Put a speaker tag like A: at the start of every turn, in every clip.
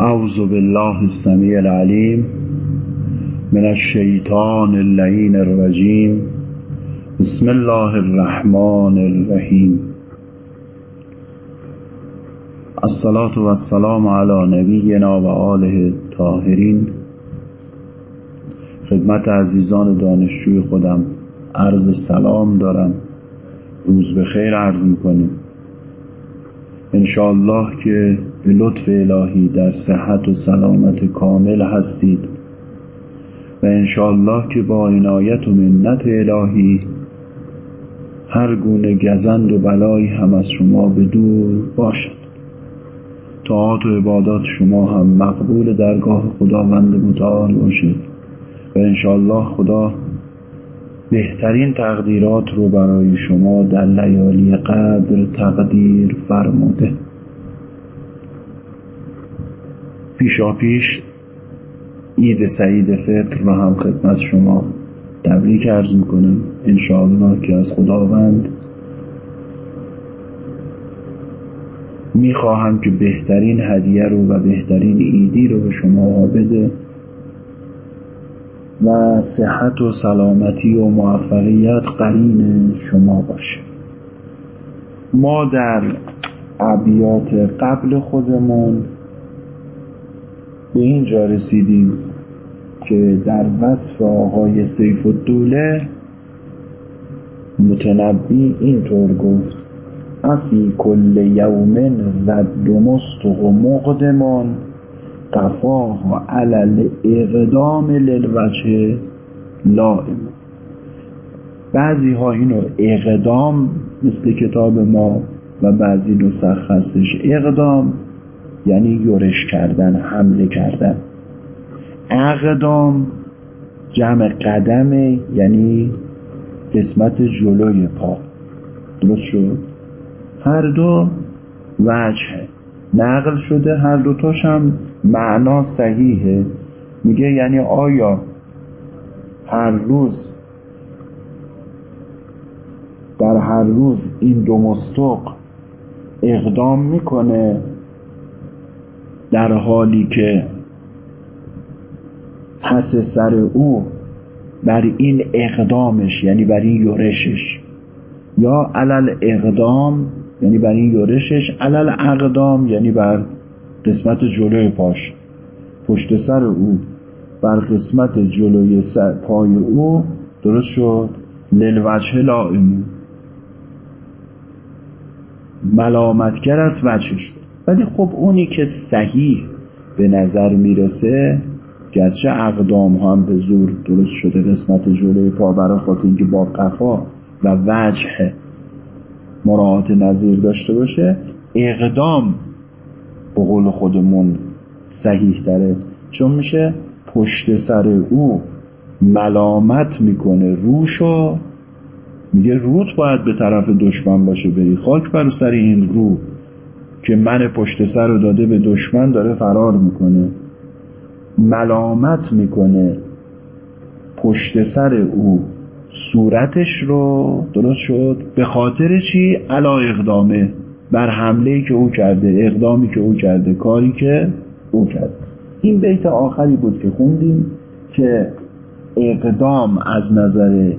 A: اعوذ بالله السمیع العلیم من الشیطان اللعین الرجیم بسم الله الرحمن الرحیم. الصلاة والسلام على نبینا و آله الطاهرین. خدمت عزیزان دانشجوی خودم عرض سلام دارم. روز به خیر عرض می‌کنیم. انشاءالله که به لطف الهی در صحت و سلامت کامل هستید و انشاءالله که با عنایت و منت الهی هر گونه گزند و بلایی هم از شما به دور باشد. طاعات و عبادات شما هم مقبول درگاه خداوند متعال باشد و انشاءالله خدا بهترین تقدیرات رو برای شما در لیالی قدر تقدیر فرموده. پیشا پیش عید سعید فطر رو هم خدمت شما تبریک ارز می‌کنم. انشاءالله که از خداوند می‌خواهم که بهترین هدیه رو و بهترین ایدی رو به شما بده و صحت و سلامتی و موفقیت قرین شما باشه. ما در ابیات قبل خودمون به اینجا رسیدیم که در وصف آقای سیف الدوله متنبی اینطور گفت افی کل یوم و مستق مقدمان قفاه علل اقدام للوجه لائم. بعضی ها اینو اقدام مثل کتاب ما و بعضی نسخ هستش اقدام. یعنی یورش کردن حمله کردن. اقدام جمع قدمه یعنی قسمت جلوی پا. درست شد؟ هر دو وجه. نقل شده هر دوتاش هم معنا صحیحه. میگه یعنی آیا هر روز در هر روز این دو مستق اقدام می‌کنه؟ در حالی که پس سر او بر این اقدامش یعنی بر این یورشش یا علل اقدام یعنی بر این یورشش علل اقدام یعنی بر قسمت جلوی پاش پشت سر او بر قسمت جلوی سر پای او درست شد؟ للوجه لائمو ملامتگر از وجهش ولی خب اونی که صحیح به نظر می‌رسه گرچه اقدام هم به زور درست شده قسمت جلوی پا برای خاطر اینکه با قفا و وجه مراعات نظیر داشته باشه اقدام به قول خودمون صحیح داره چون میشه پشت سر او ملامت می‌کنه روشو میگه روت باید به طرف دشمن باشه بری خاک بر سر این رو. که من پشت سر رو داده به دشمن داره فرار می‌کنه. ملامت می‌کنه. پشت سر او صورتش رو درست شد. به خاطر چی؟ علا اقدامه. بر حمله که او کرده اقدامی که او کرده کاری که او کرده این بیت آخری بود که خوندیم که اقدام از نظر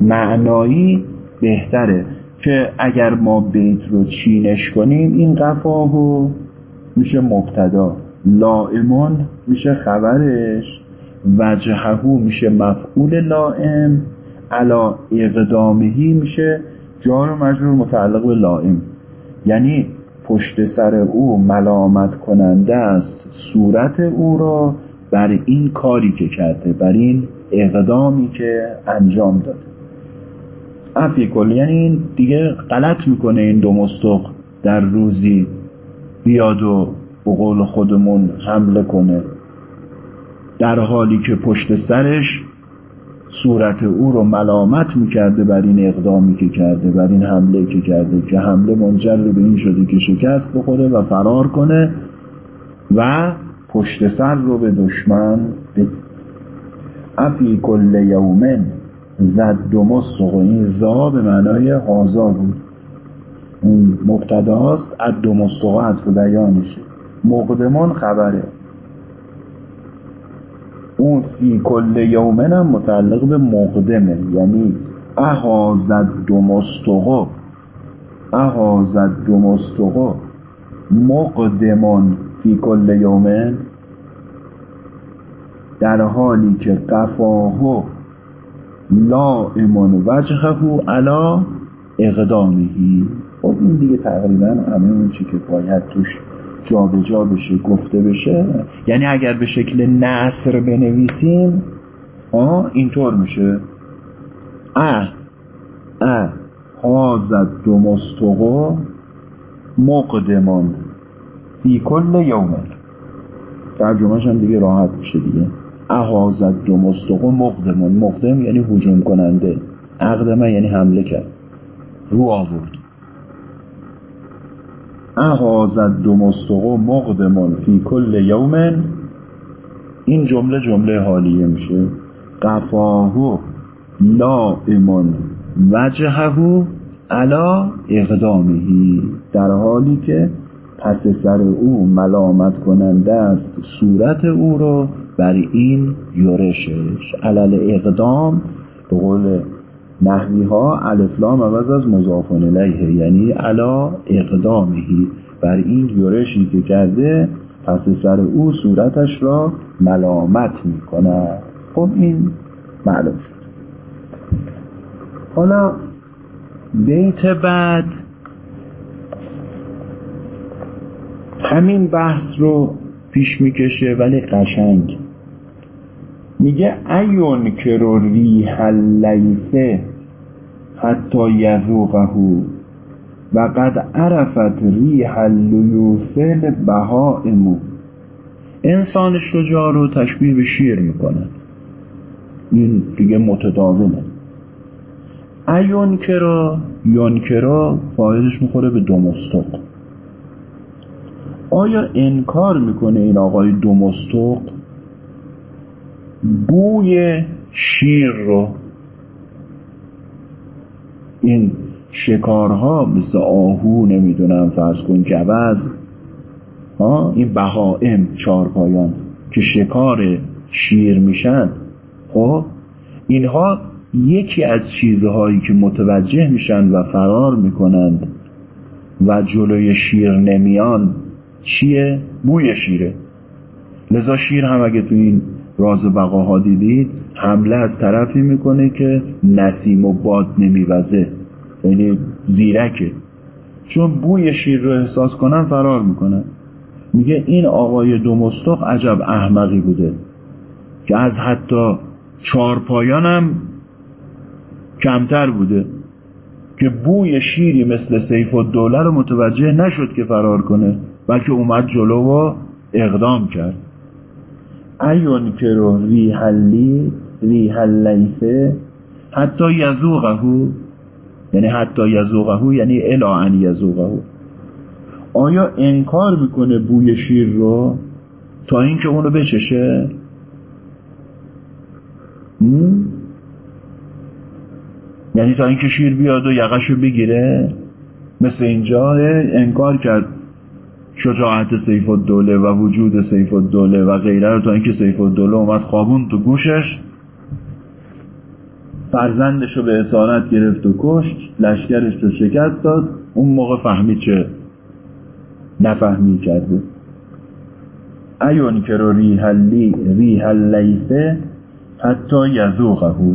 A: معنایی بهتره. که اگر ما بیت رو چینش کنیم این قفاهو میشه مبتدا. لائمون میشه خبرش. وجههو میشه مفعول لائم. علا اقدامهی میشه جار و مجرور متعلق به لائم. یعنی پشت سر او ملامت کننده است صورت او را بر این کاری که کرده بر این اقدامی که انجام داده. افی کل یعنی این دیگه غلط می‌کنه این دو مستق در روزی بیاد و به قول خودمون حمله کنه. در حالی که پشت سرش صورت او رو ملامت می‌کرده بر این اقدامی که کرده بر این حمله که کرده که حمله منجر به این شده که شکست بخوره و فرار کنه و پشت سر رو به دشمن بده. افی کل یومن زد و این زا به معنای هازا بود. اون مبتداست از دو مستق عطف بیانشه مقدمان خبره. اون فی کل یومن هم متعلق به مقدمه. یعنی احازد دو مستقو احازد دو مقدمان فی کل یومن در حالی که قفاهو لائمون وجهه علا اقدامهی خب این دیگه تقریبا همه اون چی که باید توش جابجا جا بشه گفته بشه. یعنی اگر به شکل نصر بنویسیم آه اینطور میشه. اه اه هازد دو مستقو مقدمان فی کل یومن ترجمهش هم دیگه راحت میشه دیگه. احازد دو مستقو مقدمان. مقدم یعنی حجوم کننده. اقدمه یعنی حمله کرد. رو آورد. احازد دو مستقو مقدمان فی کل یومن این جمله جمله حالیه میشه. قفاهو لائمون وجههو علا اقدامهی در حالی که پس سر او ملامت کننده است. صورت او رو بر این یورشش علل اقدام به قول نحوی ها الفلام عوض از مضافن الیه یعنی علا اقدامهی بر این یورشی که کرده پس سر او صورتش را ملامت می کند خب این معلوم شد. حالا بیت بعد همین بحث رو پیش می‌کشه ولی قشنگ. میگه ایون که رو ریح اللیفه حتی یذوقه و قد عرفت ریح اللیوفل بهائمو انسان شجاع رو تشبیه به شیر می‌کنه. این دیگه متداوله ایون کرا یونکرا فایدش می‌خوره به دومستق آیا انکار می‌کنه این آقای دومستق بوی شیر رو؟ این شکارها مثل آهو نمی‌دونم فرض کن ها؟ این بهائم چارپایان که شکار شیر میشن. خب؟ اینها یکی از چیزهایی که متوجه میشن و فرار می‌کنند و جلوی شیر نمیان. چیه؟ بوی شیره. لذا شیر هم اگه تو این راز بقاها دیدید حمله از طرفی می‌کنه که نسیم و باد نمیوزه. یعنی زیرکه. چون بوی شیر رو احساس کنن فرار می‌کنن میگه این آقای دومستق عجب احمقی بوده که از حتی چارپایانم کمتر بوده که بوی شیری مثل سیف و دوله رو متوجه نشد که فرار کنه. بلکه اومد جلو و اقدام کرد. ایون که رو ریحلی ریحلیفه حتی یزوغهو یعنی حتی یزوغهو یعنی الا ان یزوغهو آیا انکار می‌کنه بوی شیر رو تا اینکه اونو بچشه؟ یعنی تا اینکه شیر بیاد و یقشو بگیره؟ مثل اینجا انکار کرد. شجاعت سیف الدوله و وجود سیف الدوله و غیره رو تا اینکه سیف الدوله اومد خوابون تو گوشش فرزندش رو به اسارت گرفت و کشت لشکرش رو شکست داد اون موقع فهمید چه نفهمی کرده. ایون که رو ریحلی ریحلیفه حتی یزوغهو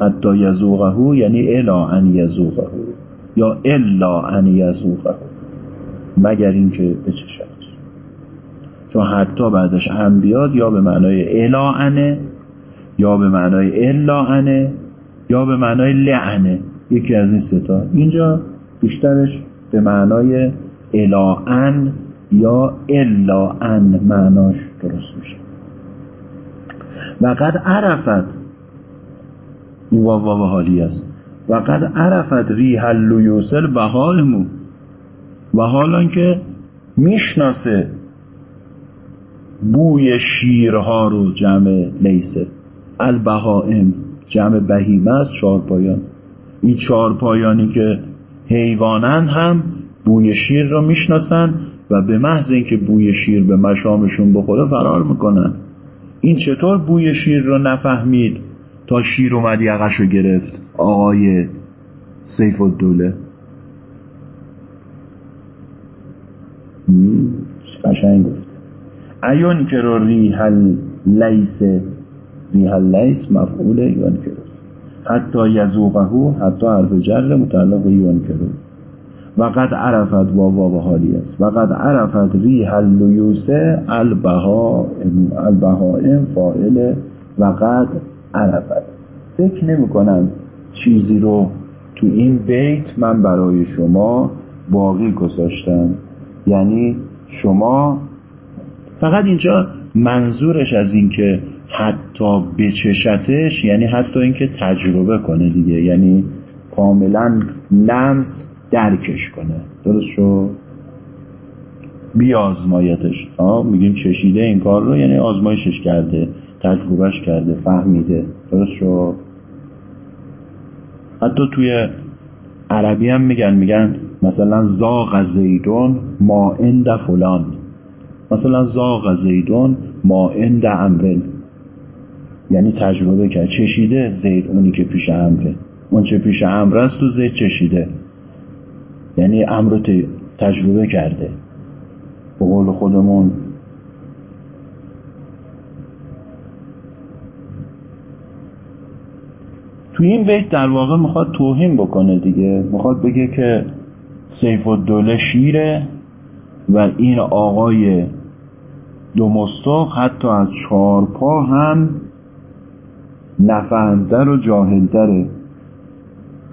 A: حتی یزوغهو یعنی الا ان یزوغهو یا الا ان یزوغهو مگر اینکه بچشد چون حتی بعدش هم بیاد یا به معنای الا انه یا به معنای الا انه یا به معنای لعنه. یکی از این ستا اینجا بیشترش به معنای الا ان یا الا ان معناش درست میشه. و قد عرفت این واو حالی است. و قد عرفت ریح اللیوسل بهائمو و حالا که می‌شناسه بوی شیرها رو جمع لیسه البهائم جمع بهیمه از چارپایان این چارپایانی که حیوانند هم بوی شیر رو می‌شناسن و به محض اینکه بوی شیر به مشامشون بخوره فرار می‌کنن. این چطور بوی شیر رو نفهمید تا شیر اومد یقش رو گرفت؟ آقای سیف الدوله. قشنگ گفت. ایون که رو ریحل لیس ریحل لیس مفعول یون که حتی یزوقهو حتی حرف جر متعلق یون که و قد عرفت با باب حالی است. و قد عرفت ریح اللیوس البهائم البهائم فائل و قد عرفت. فکر نمی کنم چیزی رو تو این بیت من برای شما باقی گذاشتم. یعنی شما فقط اینجا منظورش از اینکه حتی بچشتش یعنی حتی اینکه تجربه کنه دیگه یعنی کاملا لمس درکش کنه. درست شو بیازمایتش. میگیم چشیده این کار رو یعنی آزمایشش کرده تجربهش کرده فهمیده. درست شو حتی توی عربی هم میگن میگن مثلا زاغ زیدون ما اند فلان. مثلا زاغ زیدون ما اند امرن یعنی تجربه کرد. چشیده زید اونی که پیش امره. اون چه پیش امر است تو زید چشیده. یعنی امر تجربه کرده. به قول خودمون. تو این بیت در واقع می‌خواد توهین بکنه دیگه. می‌خواد بگه که سیف الدوله شیره و این آقای دومستاق حتی از چهار پا هم نفهمتر و جاهلتره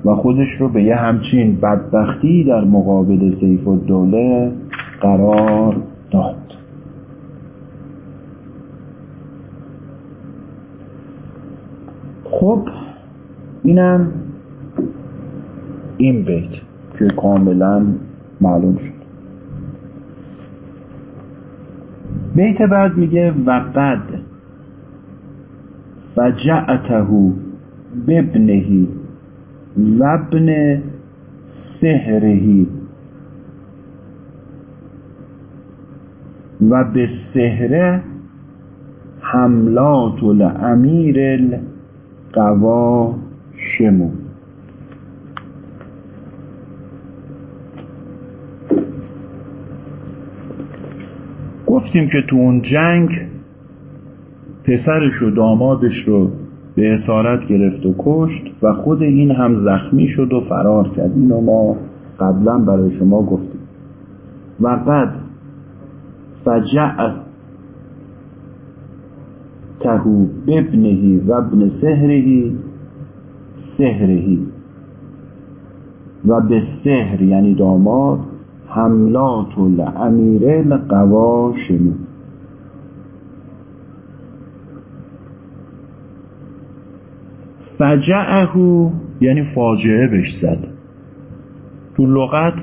A: و خودش رو به یه همچین بدبختی در مقابل سیف الدوله قرار داد. خب اینم این بیت. که کاملا معلوم شد. بیت بعد میگه وقد فجعته ببنهی وابن سهرهی و به سهره حملات الامیر القوا شمو گفتیم که تو اون جنگ پسرش و دامادش رو به اسارت گرفت و کشت و خود این هم زخمی شد و فرار کرد. اینو ما قبلا برای شما گفتیم. و قد فجع تهو ببنهی و ابن سهرهی سهرهی. و به سهر یعنی داماد حملات الامیره لقوا شنود. فجعه یعنی فاجعه بش زد. تو لغت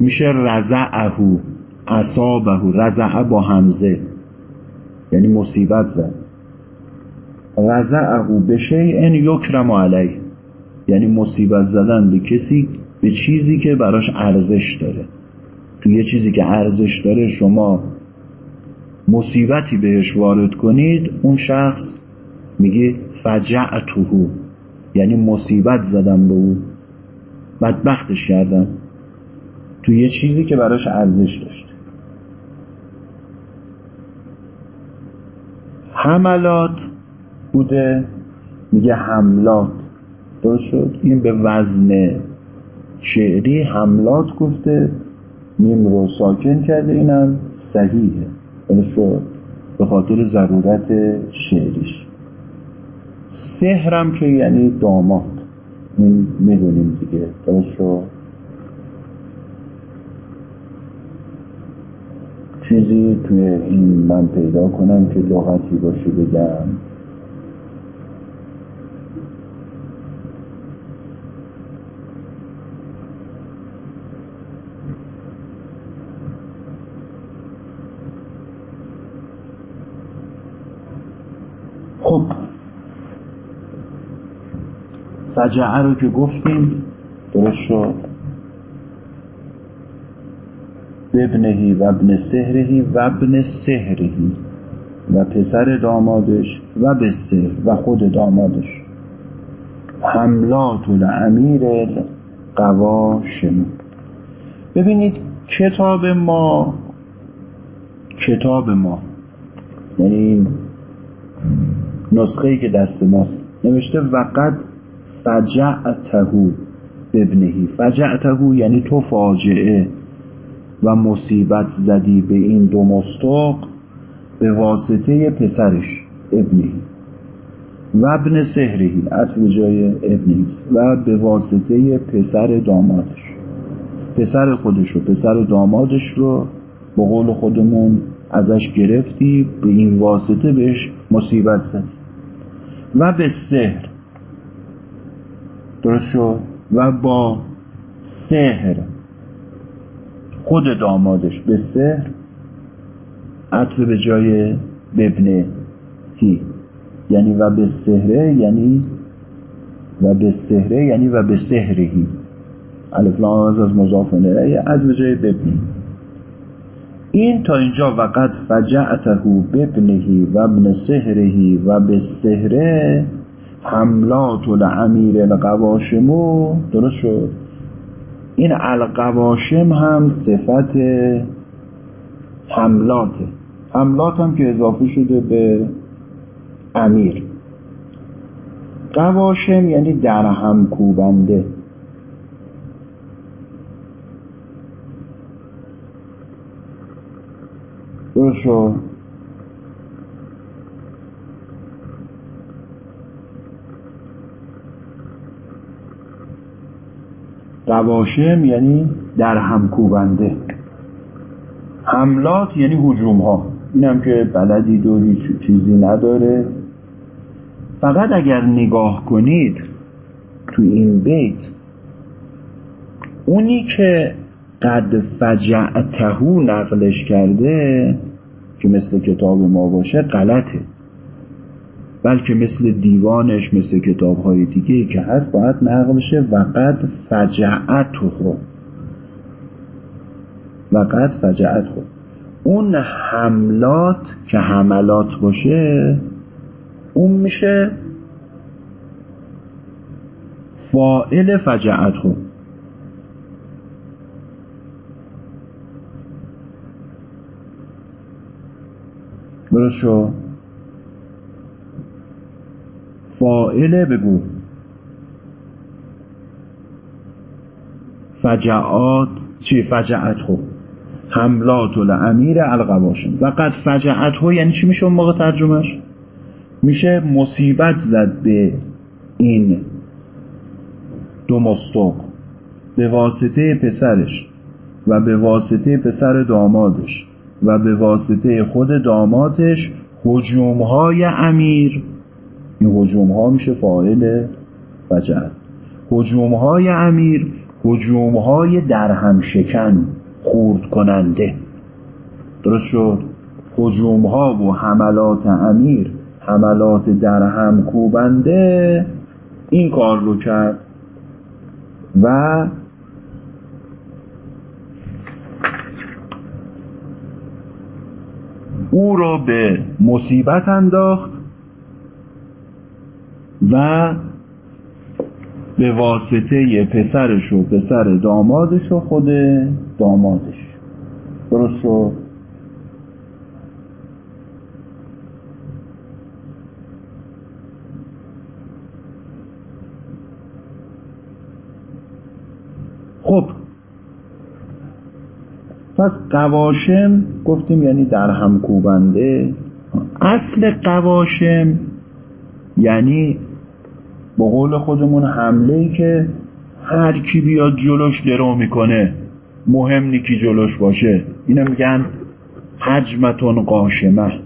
A: میشه رزعه اصابه رزعه با همزه یعنی مصیبت زد. رزعه به شیء یکرم علیه. یعنی مصیبت زدن به کسی به چیزی که براش ارزش داره. تو یه چیزی که ارزش داره شما مصیبتی بهش وارد کنید اون شخص میگه فجعتهو یعنی مصیبت زدم به او بدبختش کردم. تو یه چیزی که براش ارزش داشت. حملات بوده میگه حملات. درست شد؟ این به وزن شعری حملات گفته. میم رو ساکن کرده اینم صحیحه. شد به خاطر ضرورت شعریش سهرم که یعنی داماد. این می‌دونیم دیگه. درست شد چیزی توی این من پیدا کنم که لغتی باشه بگم خب فجعه رو که گفتیم درست شد. ببنهی و ابن سهرهی و ابن سهرهی و پسر دامادش و به سهر و خود دامادش. حملات الامیر قواشم ببینید کتاب ما کتاب ما یعنی نسخه ای که دست ماست نوشته وقت فجعتهو ببنهی فجعتهو یعنی تو فاجعه و مصیبت زدی به این دو مستق به واسطه پسرش ابنهی و ابن سهرهی عطف جای ابنهی و به واسطه پسر دامادش. پسر خودش رو پسر دامادش رو به قول خودمون ازش گرفتی به این واسطه بهش مصیبت زدی. و به سهر درست شد و با سهر خود دامادش به سهر عطف به جای ببنه هی. یعنی و به سهره یعنی و به سهره یعنی و به سهرهی الف لام از مضاف الیه از به جای ببنی این تا اینجا وقت فجعته ببنهی و ابن سهرهی و به سهره حملات الامیر القواشمو درست شد. این القواشم هم صفت حملاته. حملات هم که اضافه شده به امیر. قواشم یعنی در هم کوبنده. درست شد؟ قواشم یعنی در هم کوبنده. حملات یعنی حجوم ها اینم که بلدید و هیچ چیزی نداره. فقط اگر نگاه کنید تو این بیت اونی که قد فجعتهو نقلش کرده که مثل کتاب ما باشه غلطه. بلکه مثل دیوانش مثل کتاب های دیگه که هست باید نقل بشه. و قد فجعتهو و قد فجعتهو اون حملات که حملات باشه اون میشه فائل فجعتهو درست شو فائله بگو. فجعات چی؟ فجعت خو. حملات الامیر القواشم. و قد فجعت هو یعنی چی میشه اون موقع ترجمهش؟ میشه مصیبت زد به این دو مستق به واسطه پسرش و به واسطه پسر دامادش و به واسطه خود دامادش حجوم های امیر این حجوم ها میشه فاعل فجر حجوم های امیر حجوم های درهم شکن خورد کننده. درست شد؟ حجوم ها و حملات امیر حملات درهم کوبنده این کار رو کرد و او را به مصیبت انداخت و به واسطه پسرش و پسر دامادش و خود دامادش. درست شد؟ خب. پس قواشم گفتیم یعنی در هم کوبنده. اصل قواشم یعنی به قول خودمون حمله ای که هر کی بیاد جلوش درو می‌کنه مهم نیکی جلوش باشه. اینو میگن حجمتون قاشمه.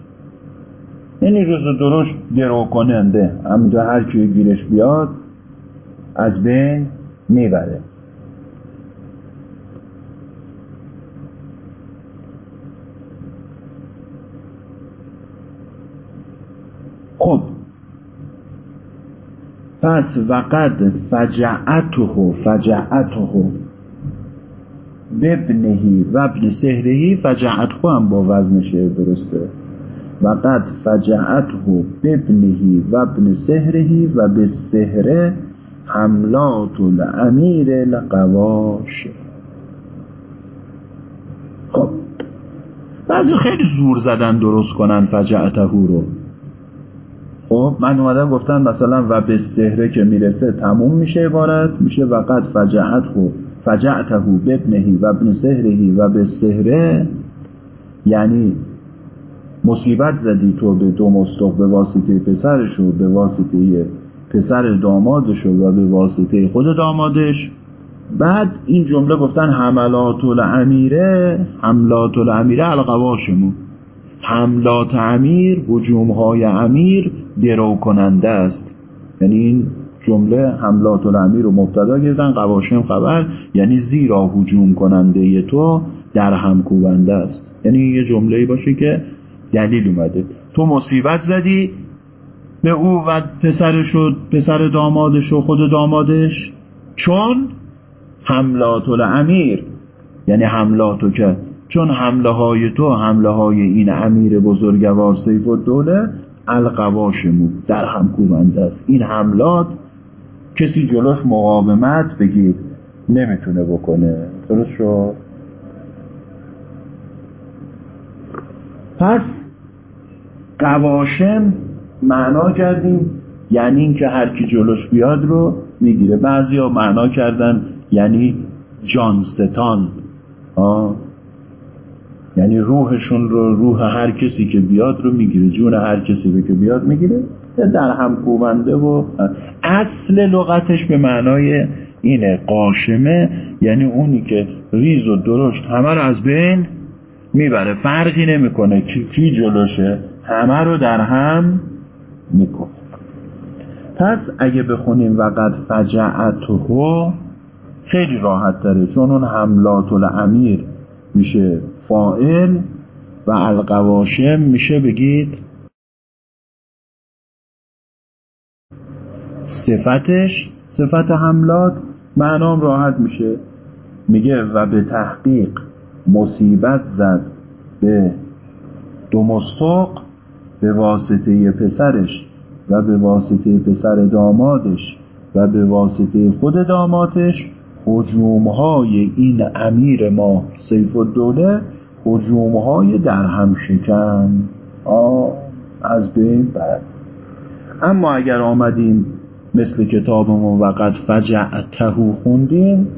A: یعنی روز درش درو کننده. همونجا هر کی گیرش بیاد از بین می‌بره خب پس وقد فجعته فجعته. ببنهی و ابن سهرهی فجعته هم با وزنشه درسته. و قد فجعته ببنهی و ابن سهرهی و به سهره حملات الامیر القواش خب بعضی خیلی زور زدن درست کنن فجعته رو. خب من اومدم گفتم مثلا و به سهره که می‌رسه تموم میشه عبارت میشه و قد فجعته فجعته ببنهی و ابن سهرهی و به سهره یعنی مصیبت زدی تو به دو مستق به واسطه پسرش و به واسطه پسر دامادش و به واسطه خود دامادش. بعد این جمله گفتن حملات الامیره حملات الامیره القواشمون. حملات امیر حجوم های امیر درو کننده است. یعنی این جمله حملات الامیر رو مبتدا گردن قواشم خبر یعنی زیرا حجوم کننده تو در هم کوبنده است. یعنی یه جمله باشه که دلیل اومده. تو مصیبت زدی به او و پسرش و پسر دامادش و خود دامادش. چون حملات الامیر یعنی حملاتو که چون حمله های تو حمله های این امیر بزرگوار سیف و دوله القواشمو در هم کوبنده است. این حملات کسی جلوش مقاومت بگید نمی‌تونه بکنه. درست شد؟ پس قواشم معنا کردیم یعنی اینکه هر کی جلوش بیاد رو می‌گیره. بعضیا معنا کردن یعنی جانستان. آه؟ یعنی روحشون رو روح هر کسی که بیاد رو می‌گیره جون هر کسی رو که بیاد می‌گیره در هم کوبنده و اصل لغتش به معنای اینه قاشمه یعنی اونی که ریز و درشت همه رو از بین می‌بره فرقی نمی‌کنه کی, کی جلوشه همه رو در هم می‌کنه پس اگه بخونیم وقت فجعته خیلی راحت تره چون اون حملات الامیر میشه فائل و القواشم میشه بگید صفتش صفت حملات معنام راحت میشه. میگه و به تحقیق مصیبت زد به دو مستق به واسطه پسرش و به واسطه پسر دامادش و به واسطه خود دامادش های این امیر ما سیف الدوله های در هم شکن. آه از بین بر اما اگر آمدیم مثل کتابمون وقت فجعته خوندیم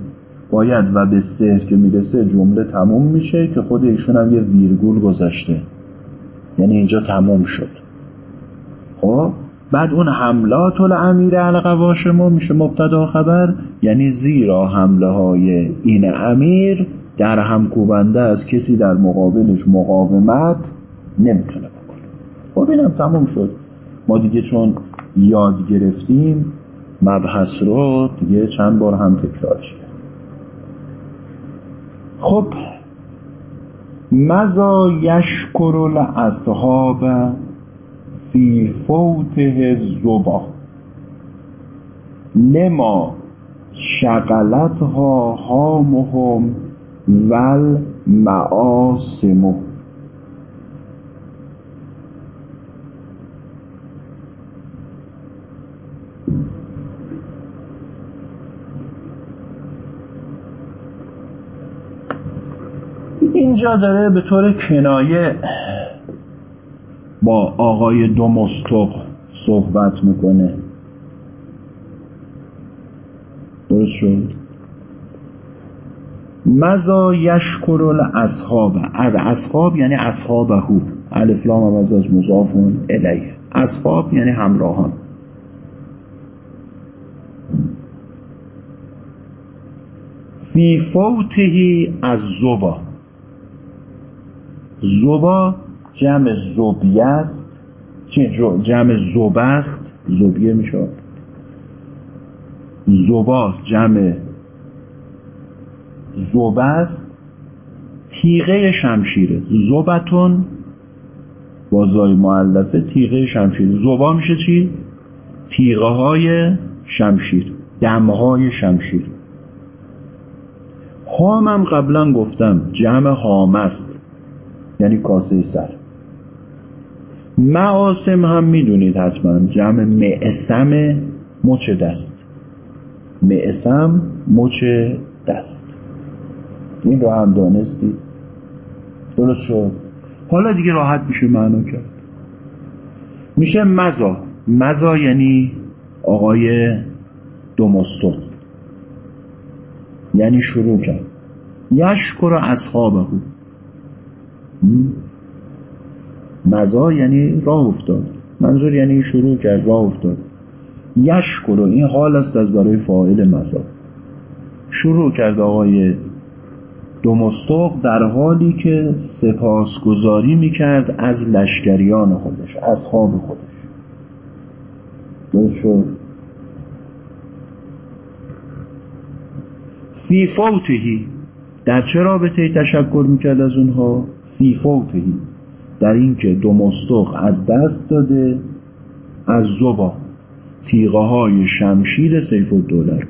A: باید و به سهر که می‌رسه جمله تموم میشه که خود ایشون هم یه ویرگول گذاشته. یعنی اینجا تموم شد. خب بعد اون حملات الامیر القواش ما میشه مبتدا خبر یعنی زیرا حمله های این امیر در هم کوبنده از کسی در مقابلش مقاومت نمی‌تونه بکنه. اینم تموم شد. ما دیگه چون یاد گرفتیم مبحث رو دیگه چند بار هم تکرار شد. خب مزا یشکر الاصحاب فی فوته زبا لما شغلتها هامهم ول معاسمو اینجا داره به طور کنایه با آقای دومستق صحبت می‌کنه. درست شد؟ مزا یشکر الاصحاب از اصحاب یعنی اصحابه الفلام هم از مضافون الیه. اصحاب یعنی همراهان. فی فوتهی از زبا. زبا جمع زبیه است. چه جمع زبه است. زبیه می‌شود زبا جمع زبه است تیغه شمشیره. زبتون با زای معلفه تیغه شمشیر زبا میشه چی؟ تیغه های شمشیر. دمهای شمشیر. هامم قبلا گفتم جمع هام است. یعنی کاسه سر. معاسم هم می‌دونید حتما جمع معسم مچ دست. معسم مچ دست. این رو هم دانستید درست شد. حالا دیگه راحت میشه معنا کرد. میشه مزا. مزا یعنی آقای دومستو. یعنی شروع کرد. یشکر اصحابه. مزا یعنی راه افتاد. منظور یعنی شروع کرد راه افتاد. یشکر این حال است از برای فاعل مزا. شروع کرد آقای دومستوق در حالی که سپاسگزاری می‌کرد از لشکریان خودش اصحاب خودش. درست شد؟ فی فوتهی. در چه رابطه تشکر می‌کرد از اونها؟ فی فوتهی. در اینکه دومستوق از دست داده از زبا. تیغه های شمشیر سیف الدوله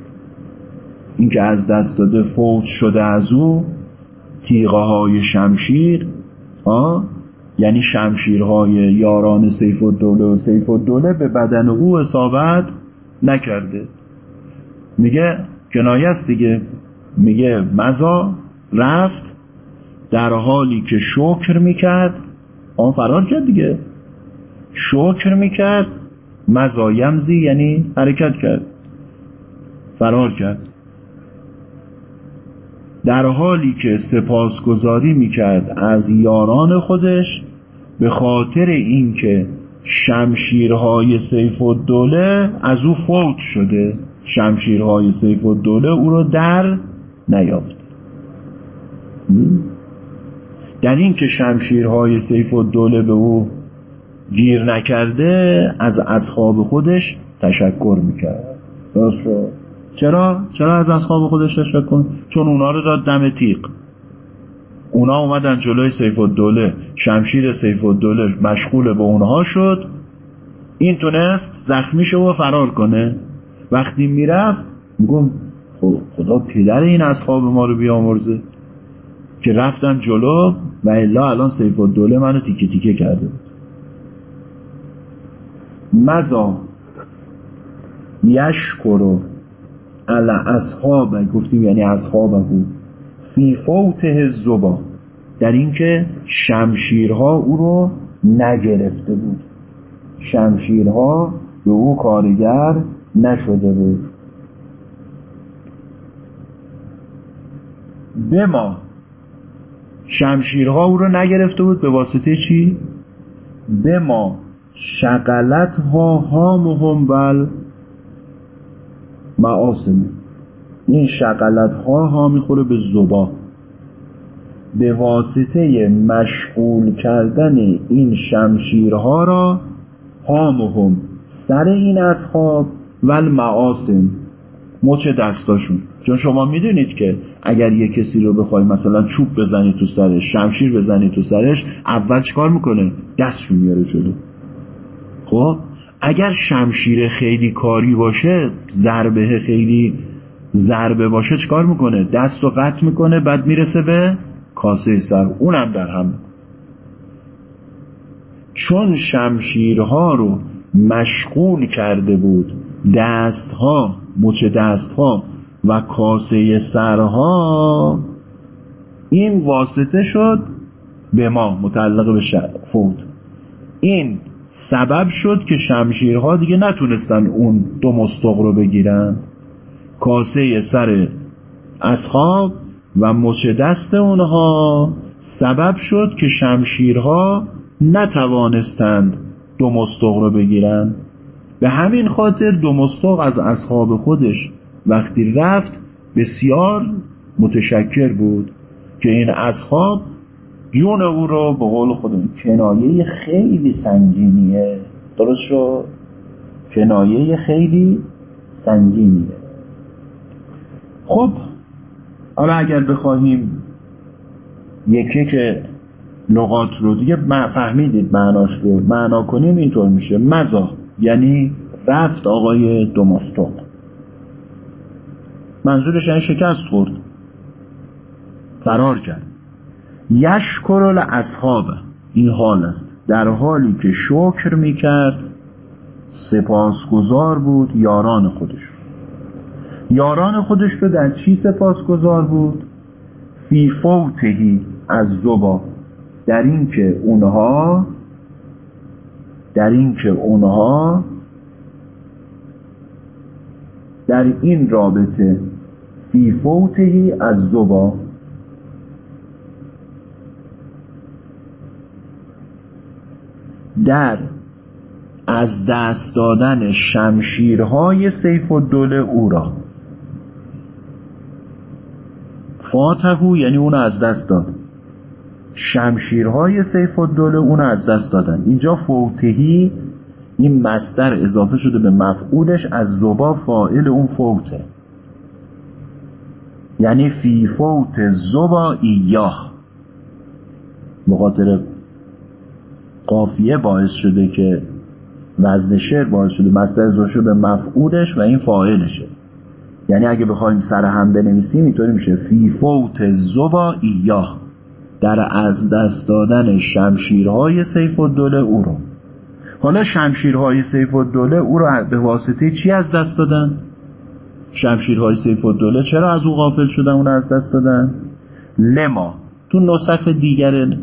A: اینکه از دست داده فوت شده از او تیغه های شمشیر آه یعنی شمشیرهای یاران سیف الدوله و سیف الدوله به بدن او اصابت نکرده. میگه کنایه است دیگه. میگه مزا رفت در حالی که شکر می‌کرد. آن فرار کرد دیگه. شکر می‌کرد مزا یمزی یعنی حرکت کرد. فرار کرد. در حالی که سپاسگزاری می‌کرد از یاران خودش به خاطر اینکه شمشیرهای سیف الدوله از او فوت شده شمشیرهای سیف الدوله او رو در نیافت. در اینکه شمشیرهای سیف الدوله به او گیر نکرده از اصحاب خودش تشکر می‌کرد. درست چرا؟ چرا از اصحاب خودش تشکر؟ چون اونا رو داد دم تیغ. اونا اومدن جلوی سیف الدوله. شمشیر سیف الدوله مشغول به اونها شد. این تونست زخمی و فرار کنه. وقتی می‌رفت میگم خدا پدر این اصحاب ما رو بیامرزه. که رفتن جلو و الا الان سیف الدوله منو تیکه تیکه کرده بود. مزا یشکرو علا اصحاب گفتیم یعنی اصحابه فی فوته زبا در اینکه شمشیرها او رو نگرفته بود شمشیرها به او کارگر نشده بود به ما شمشیرها او رو نگرفته بود به واسطه چی؟ به ما شغلت ها هامهم بل معاسمه این شغلت ها ها می‌خوره به زبا. به واسطه مشغول کردن این شمشیرها را هامهم سر این اصحاب و المعاسم مچ دستاشون. چون شما می‌دونید که اگر یه کسی رو بخوای مثلا چوب بزنی تو سرش شمشیر بزنی تو سرش اول چکار می‌کنه؟ دستشو میاره جلو. خب؟ اگر شمشیر خیلی کاری باشه ضربه خیلی ضربه باشه چکار می‌کنه؟ دست رو قطع می‌کنه بعد می‌رسه به کاسه سر. اونم در هم. چون شمشیرها رو مشغول کرده بود دستها مچ دستها و کاسه سرها این واسطه شد به ما متعلق به فوت. این سبب شد که شمشیرها دیگه نتونستن اون دو مستق رو بگیرن. کاسه سر اصحاب و مچ دست اونها سبب شد که شمشیرها نتوانستند دو مستق رو بگیرن. به همین خاطر دو مستق از اصحاب خودش وقتی رفت بسیار متشکر بود که این اصحاب جون او رو به قول خودم کنایه خیلی سنگینیه. درست شد؟ کنایه خیلی سنگینیه. خب حالا اگر بخواهیم یکی که لغات رو دیگه فهمیدید معناش رو. معنا کنیم اینطور میشه. مزا یعنی رفت آقای دوماستوق منظورش یعنی شکست خورد. فرار کرد. یشکر الاصحاب. این حال است. در حالی که شکر می‌کرد سپاسگزار بود یاران خودش یاران خودش رو در چی سپاسگزار بود؟ فی فوتهی از زبا در اینکه اونها در اینکه اونها در این رابطه فی فوتهی از زبا در از دست دادن شمشیرهای سیف و دوله او را. فاتحو یعنی اون از دست داد. شمشیرهای سیف و دوله اون از دست دادن. اینجا فوتهی این مصدر اضافه شده به مفعولش از زبا فائل اون فوته. یعنی فی فوت زبا ایاه. مقاطر قافیه باعث شده که وزن شعر باعث شده مصدر اضافه به مفعولش و این فاعلشه یعنی اگه بخوایم سر هم بنویسیم اینطوری میشه. فی فوت زبا ایاه. در از دست دادن شمشیرهای سیف و دوله او رو. حالا شمشیرهای سیف و دوله او رو به واسطه چی از دست دادن؟ شمشیرهای سیف و دوله چرا از او غافل شدن؟ اون از دست دادن؟ لما. تو نسخ دیگر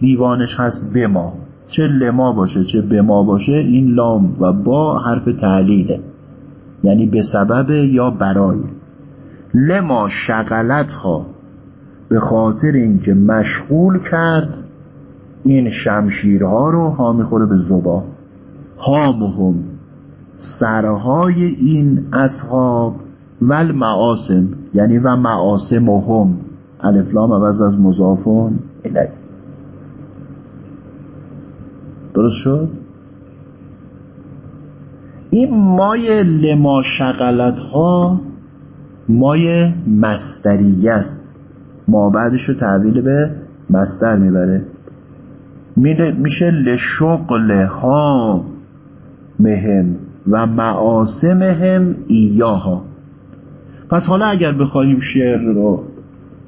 A: دیوانش هست بما. چه لما باشه چه بما باشه این لام و با حرف تعلیله یعنی به سبب یا برای. لما شغلت ها. به خاطر اینکه مشغول کرد این شمشیرها رو ها می‌خوره به زبا. هامهم. سرهای این اصحاب ول معاسم یعنی و معاسمهم الفلام عوض از مضافون الی درست شد؟ این مای لما شغلت ها مای مستریه است. ما بعدش رو تحویل به مستر می‌بره. میشه لشغل ها مهم و معاسمهم ایاها. پس حالا اگر بخوایم شعر رو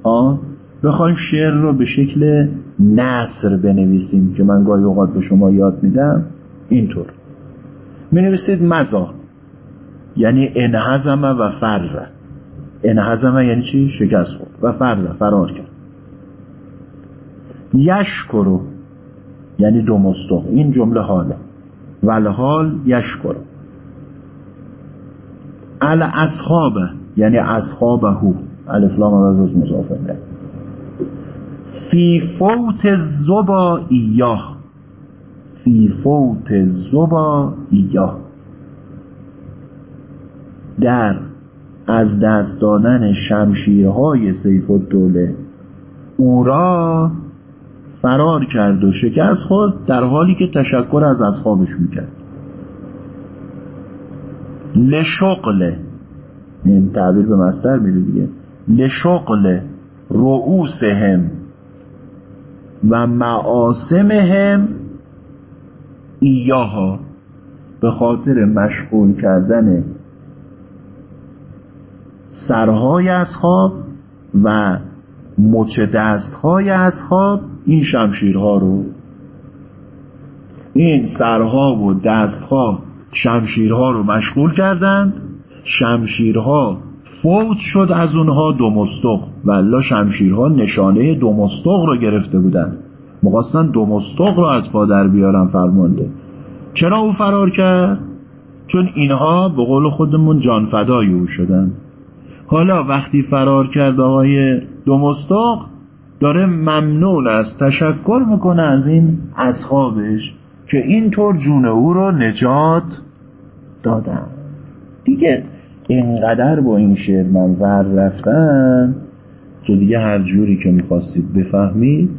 A: آه بخوایم شعر رو به شکل نصر بنویسیم که من گاهی اوقات به شما یاد میدم اینطور. می نویسید مزا یعنی انهزم و فر انهزم یعنی چی؟ شکست خورد. و فر فرار کرد. یشکرو. یعنی دومستق این جمله حاله. ولحال یشکرو. ال اصحابه یعنی اصحابه الفلام از مضافه فی فوت زبا ایاه فی فوت زبا ایاه در از دست دادن شمشیرهای سیف الدوله او را فرار کرد و شکست خود در حالی که تشکر از اصحابش می‌کرد. لشغل این تعبیر به مستر میره دیگه. لشغل رؤوسهم. و معاسمهم ایاها به خاطر مشغول کردن سرهای اصحاب و مچ دستهای اصحاب این شمشیرها رو. این سرها و دستها شمشیرها رو مشغول کردند. شمشیرها فوت شد از اونها دومستق و شمشیرها نشانه دومستق رو گرفته بودن. مقاستن دومستق رو از پا در بیارن فرمانده. چرا او فرار کرد؟ چون اینها به قول خودمون جان فدای او شدن. حالا وقتی فرار کرد آقای دومستق داره ممنون است تشکر می‌کنه از این اصحابش که اینطور جون او رو نجات دادن. دیگه اینقدر با این شعر من ور رفتم که دیگه هر جوری که می‌خواستید بفهمید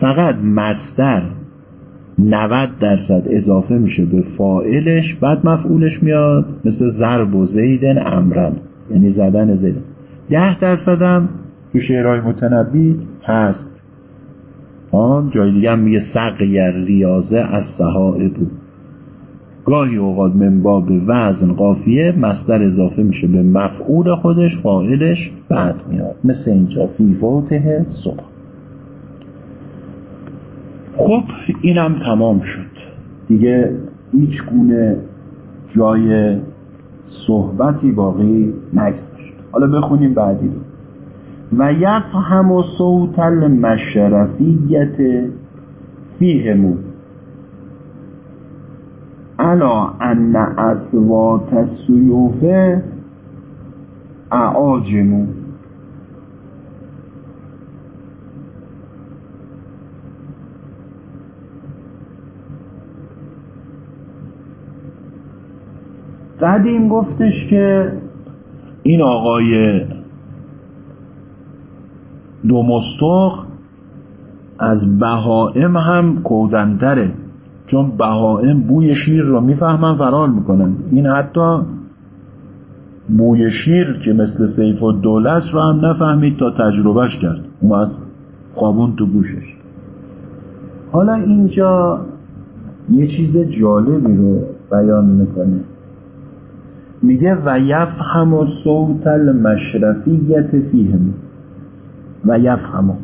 A: فقط مستر 90 درصد اضافه میشه به فائلش بعد مفعولش میاد مثل ضرب و زیدن امرن یعنی زدن زیدن ده درصد هم تو شعرهای متنبی هست. آن جای دیگه هم میگه سقیر ریاضه از بود گاهی اوقات من باب وزن قافیه مصدر اضافه میشه به مفعول خودش فاعلش بعد میاد. مثل اینجا فی فوته صبح. خب اینم تمام شد. دیگه هیچ گونه جای صحبتی باقی نگذاشت. حالا بخونیم بعدی رو. و یفهم صوت المشرفیت فیهمو. الا ان اصوات السیوف اعاجمو قدیم گفتش که این آقای دومستخ از بهائم هم کودندره. چون بهائم بوی شیر رو می‌فهمن فرار می‌کنن. این حتی بوی شیر که مثل سیف و دولت رو هم نفهمید تا تجربهش کرد. اومد خوابون تو گوشش. حالا اینجا یه چیز جالبی رو بیان می‌کنه. میگه و یفهم و صوت المشرفیت فیهم. و یفهم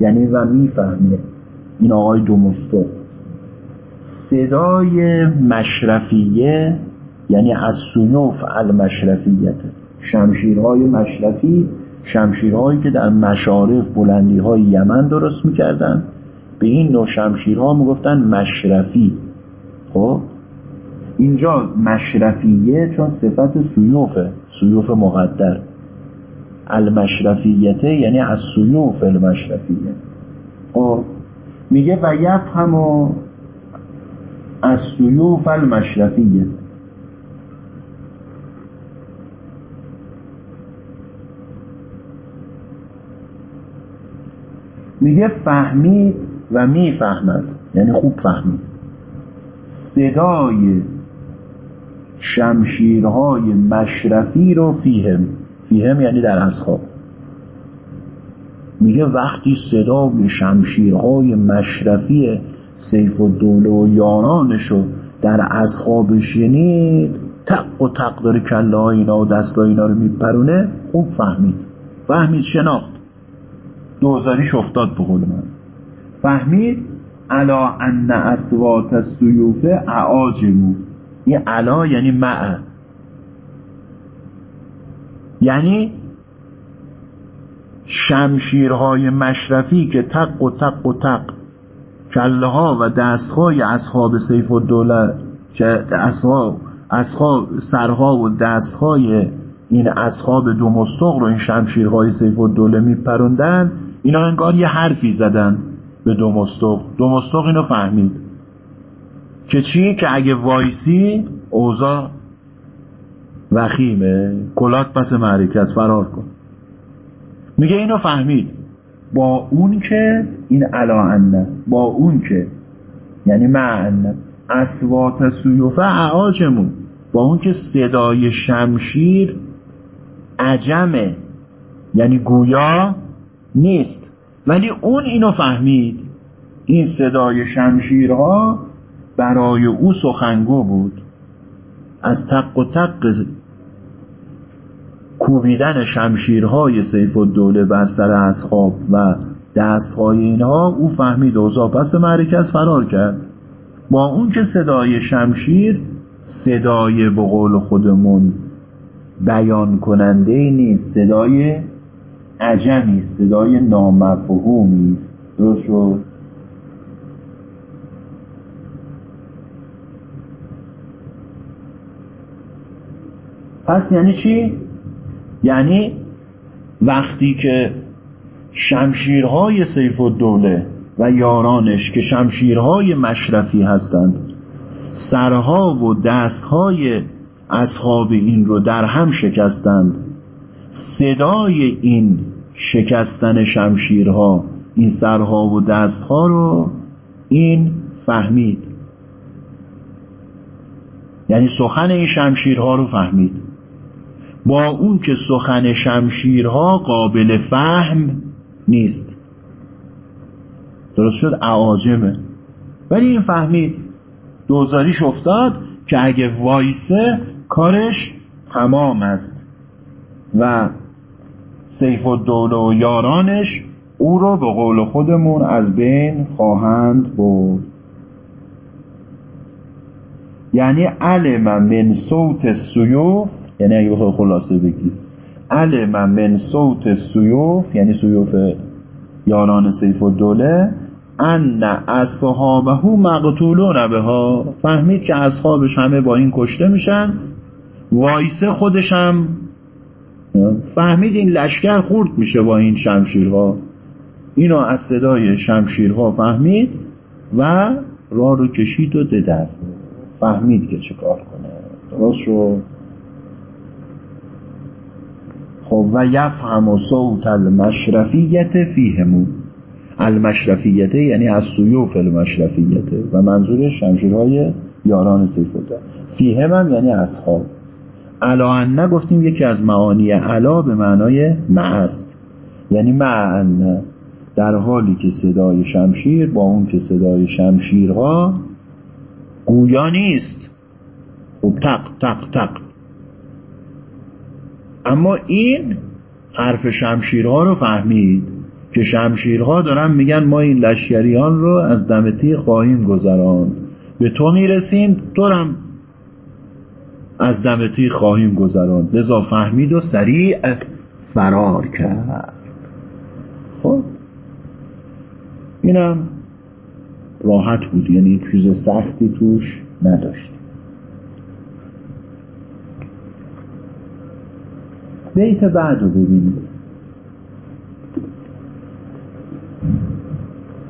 A: یعنی و می‌فهمه. این آقای دومستو. صدای مشرفیه یعنی از سیوف المشرفیت. شمشیرهای مشرفی شمشیرهایی که در مشارف بلندی های یمن درست می‌کردن. به این نوع شمشیرها می‌گفتن مشرفی. خب؟ اینجا مشرفیه چون صفت سیوفه سیوف مقدر. المشرفیته یعنی از سیوف المشرفیه. خب؟ میگه و یفهم از سیوف المشرفیه میگه فهمید و می‌فهمد یعنی خوب فهمید. صدای شمشیرهای مشرفی رو فیهم. فیهم یعنی در اصحاب میگه وقتی صدای شمشیرهای مشرفی سیف و دوله و یارانشو در اصحاب شنید تق و تق داره کله اینا و دست اینا رو میپرونه خوب فهمید. فهمید شناخت. دوزاریش افتاد به قول من. فهمید علا ان اسوات السیوف اعاجمو این علا یعنی مع. یعنی شمشیرهای مشرفی که تق و تق و تق کله ها و دستهای اصحاب سیف و دوله که اصحاب, اصحاب سرها و دستهای این اصحاب دو مستق رو این شمشیرهای سیف و دوله میپروندن اینا انگار یه حرفی زدن به دو مستق دو مستق اینو فهمید. که چی؟ که اگه وایسی اوضاع وخیمه کلات پس معرکت فرار کن. میگه اینو فهمید. با اون که این علا با اون که یعنی معن اسوات سیوفه اعاجمون. با اون که صدای شمشیر عجمه یعنی گویا نیست. ولی اون اینو فهمید. این صدای شمشیرها برای او سخنگو بود. از تق و تق کوبیدن شمشیرهای سیف و دوله بر سر اصحاب و دستهای اینها او فهمید اوضاع. پس مرکز فرار کرد. با اون که صدای شمشیر صدای به قول خودمون بیان کننده نیست صدای عجمی صدای نامفهومی است. درست شد؟ پس یعنی چی؟ یعنی وقتی که شمشیرهای سیف و دوله و یارانش که شمشیرهای مشرفی هستند سرها و دستهای اصحاب این رو در هم شکستند. صدای این شکستن شمشیرها این سرها و دستها رو این فهمید. یعنی سخن این شمشیرها رو فهمید. با اون که سخن شمشیرها قابل فهم نیست. درست شد اعاجمه. ولی این فهمید. دوزاریش افتاد که اگه وایسه کارش تمام است. و سیف و دوله و یارانش او را به قول خودمون از بین خواهند برد. یعنی علم من صوت سیوف یعنی اگه خلاصه بگی. علم من صوت سیوف یعنی سیوف یاران سیف و دوله ان اصحابه مقتولون بها. فهمید که اصحابش همه با این کشته میشن وایسه خودش هم فهمید این لشکر خورد میشه با این شمشیرها. اینو از صدای شمشیرها فهمید و راه رو کشید و ددر فهمید که چه کار کنه. درست شد خب و یفهم صوت المشرفیت فیهمون. المشرفیته یعنی از سیوف المشرفیته و منظورش شمشیرهای یاران سیفوده فیهم هم یعنی اصحاب علا نگفتیم یکی از معانی علا به معنای معست. یعنی معن در حالی که صدای شمشیر با اون که صدای شمشیرها گویا نیست. خب تق تق تق اما این حرف شمشیرها رو فهمید که شمشیرها دارن میگن ما این لشکریان رو از دمتی خواهیم گذران. به تو می‌رسیم تو هم از دمتی خواهیم گذران. لذا فهمید و سریع فرار کرد. خب؟ اینم راحت بود. یعنی چیز سختی توش نداشت. بیت بعد رو ببینید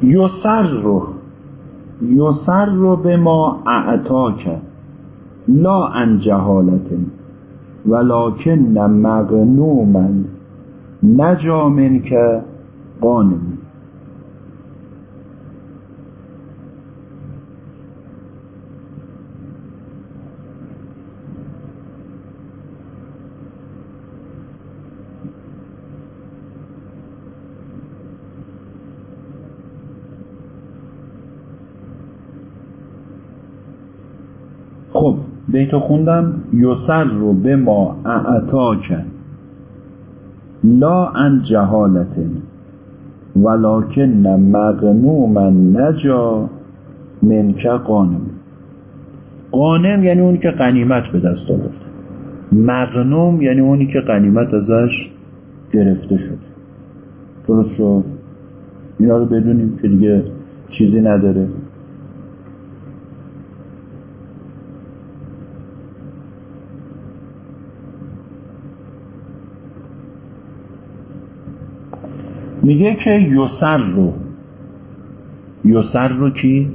A: یسر رو یسر رو به ما اعتا لا ان جهالت ولکن مغنوما نجا من که قانم خب بیتو خوندم. یسر رو به ما اعتاک لا ان جهالت ولکن مغنوما نجا منک قانم قانم یعنی اونی که قنیمت به دست آورد. مغنوم یعنی اونی که قنیمت ازش گرفته شد. درست شد؟ اینا رو بدونیم که دیگه چیزی نداره. میگه که یسر رو. یسر رو کی؟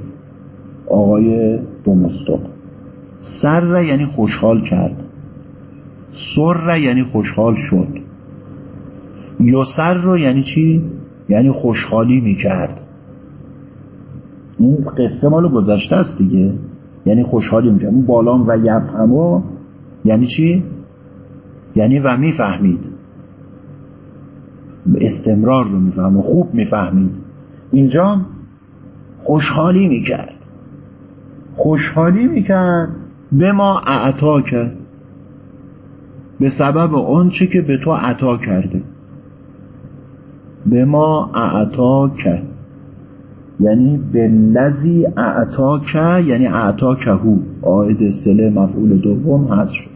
A: آقای دومستق سر یعنی خوشحال کرد. سر یعنی خوشحال شد. یسر رو یعنی چی؟ یعنی خوشحالی می‌کرد. این قصه مالو گذشته است دیگه. یعنی خوشحالی می‌کرد. اون بالام و یفهمو یعنی چی؟ یعنی و می‌فهمید. استمرار رو میفهم و خوب می‌فهمید اینجا خوشحالی می‌کرد. خوشحالی می‌کرد به ما اعطا کرد. به سبب آنچه که به تو عطا کرده. به ما اعطا کرد. یعنی به لذی اعطا که یعنی اعطا کهو. آید سله مفعول دوم هست شد.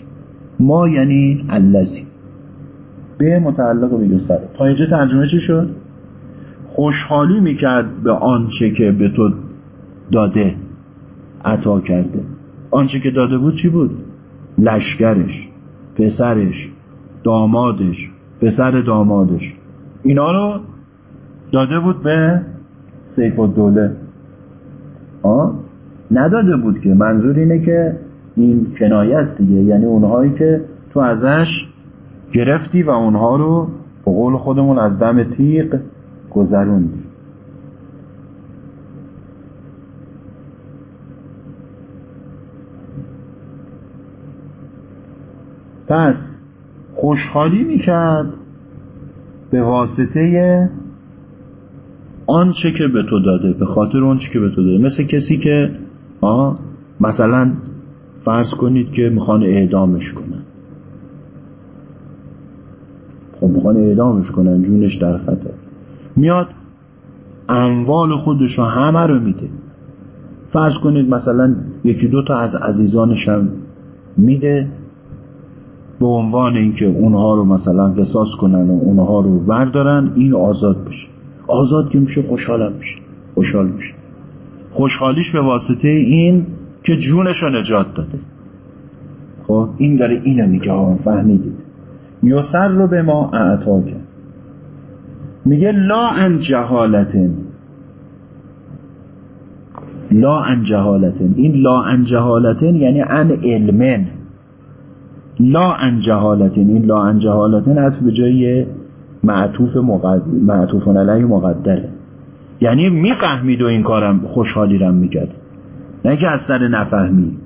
A: ما یعنی اللذی. به متعلق به یسر تا اینجا ترجمه چی شد؟ خوشحالی می‌کرد به آنچه که به تو داده عطا کرده. آنچه که داده بود چی بود؟ لشکرش پسرش دامادش پسر دامادش. اینا رو داده بود به سیف و دوله آه؟ نداده بود که. منظور اینه که این کنایه است دیگه. یعنی اونهایی که تو ازش گرفتی و اونها رو به قول خودمون از دم تیغ گذروندی. پس خوشحالی می‌کرد به واسطه آنچه که به تو داده به خاطر آنچه که به تو داده. مثل کسی که آه مثلا فرض کنید که می‌خوان اعدامش کنن. خب می‌خوان اعدامش کنن جونش در خطر میاد اموال خودش رو همه رو میده. فرض کنید مثلا یکی دو تا از عزیزانش هم میده به عنوان اینکه اونها رو مثلا قصاص کنن و اونها رو بردارن این آزاد بشه. آزاد که میشه خوشحالم میشه. خوشحال میشه. خوشحالیش به واسطه این که جونش رو نجات داده. خب این داره اینو میگه ها فهمیدید. یسر رو به ما اعطا کرد. میگه لا ان جهالتن. لا ان جهالتن. این لا ان جهالتن یعنی ان علمن. لا ان جهالتن. این لا ان جهالتن از به جای معطوف مقدر معطوف علیه مقدره. یعنی می‌فهمید و این کارم خوشحالی رم می‌کرد. نه که از سر نفهمی.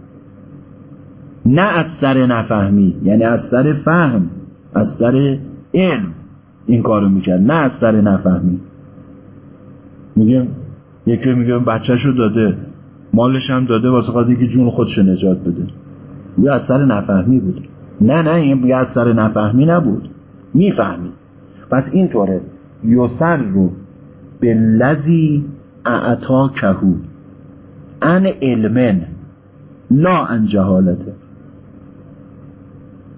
A: نه از سر نفهمی. یعنی از سر فهم. از سر علم این کارو می‌کرد نه از سر نفهمی. میگم یکی میگه بچهشو داده مالش هم داده واسه خاطر که جون خودش نجات بده. یا از سر نفهمی بود. نه نه این از سر نفهمی نبود. می‌فهمی. پس اینطوره. یسر رو به لذی اعتا کهو ان علمن. لا ان جهالته.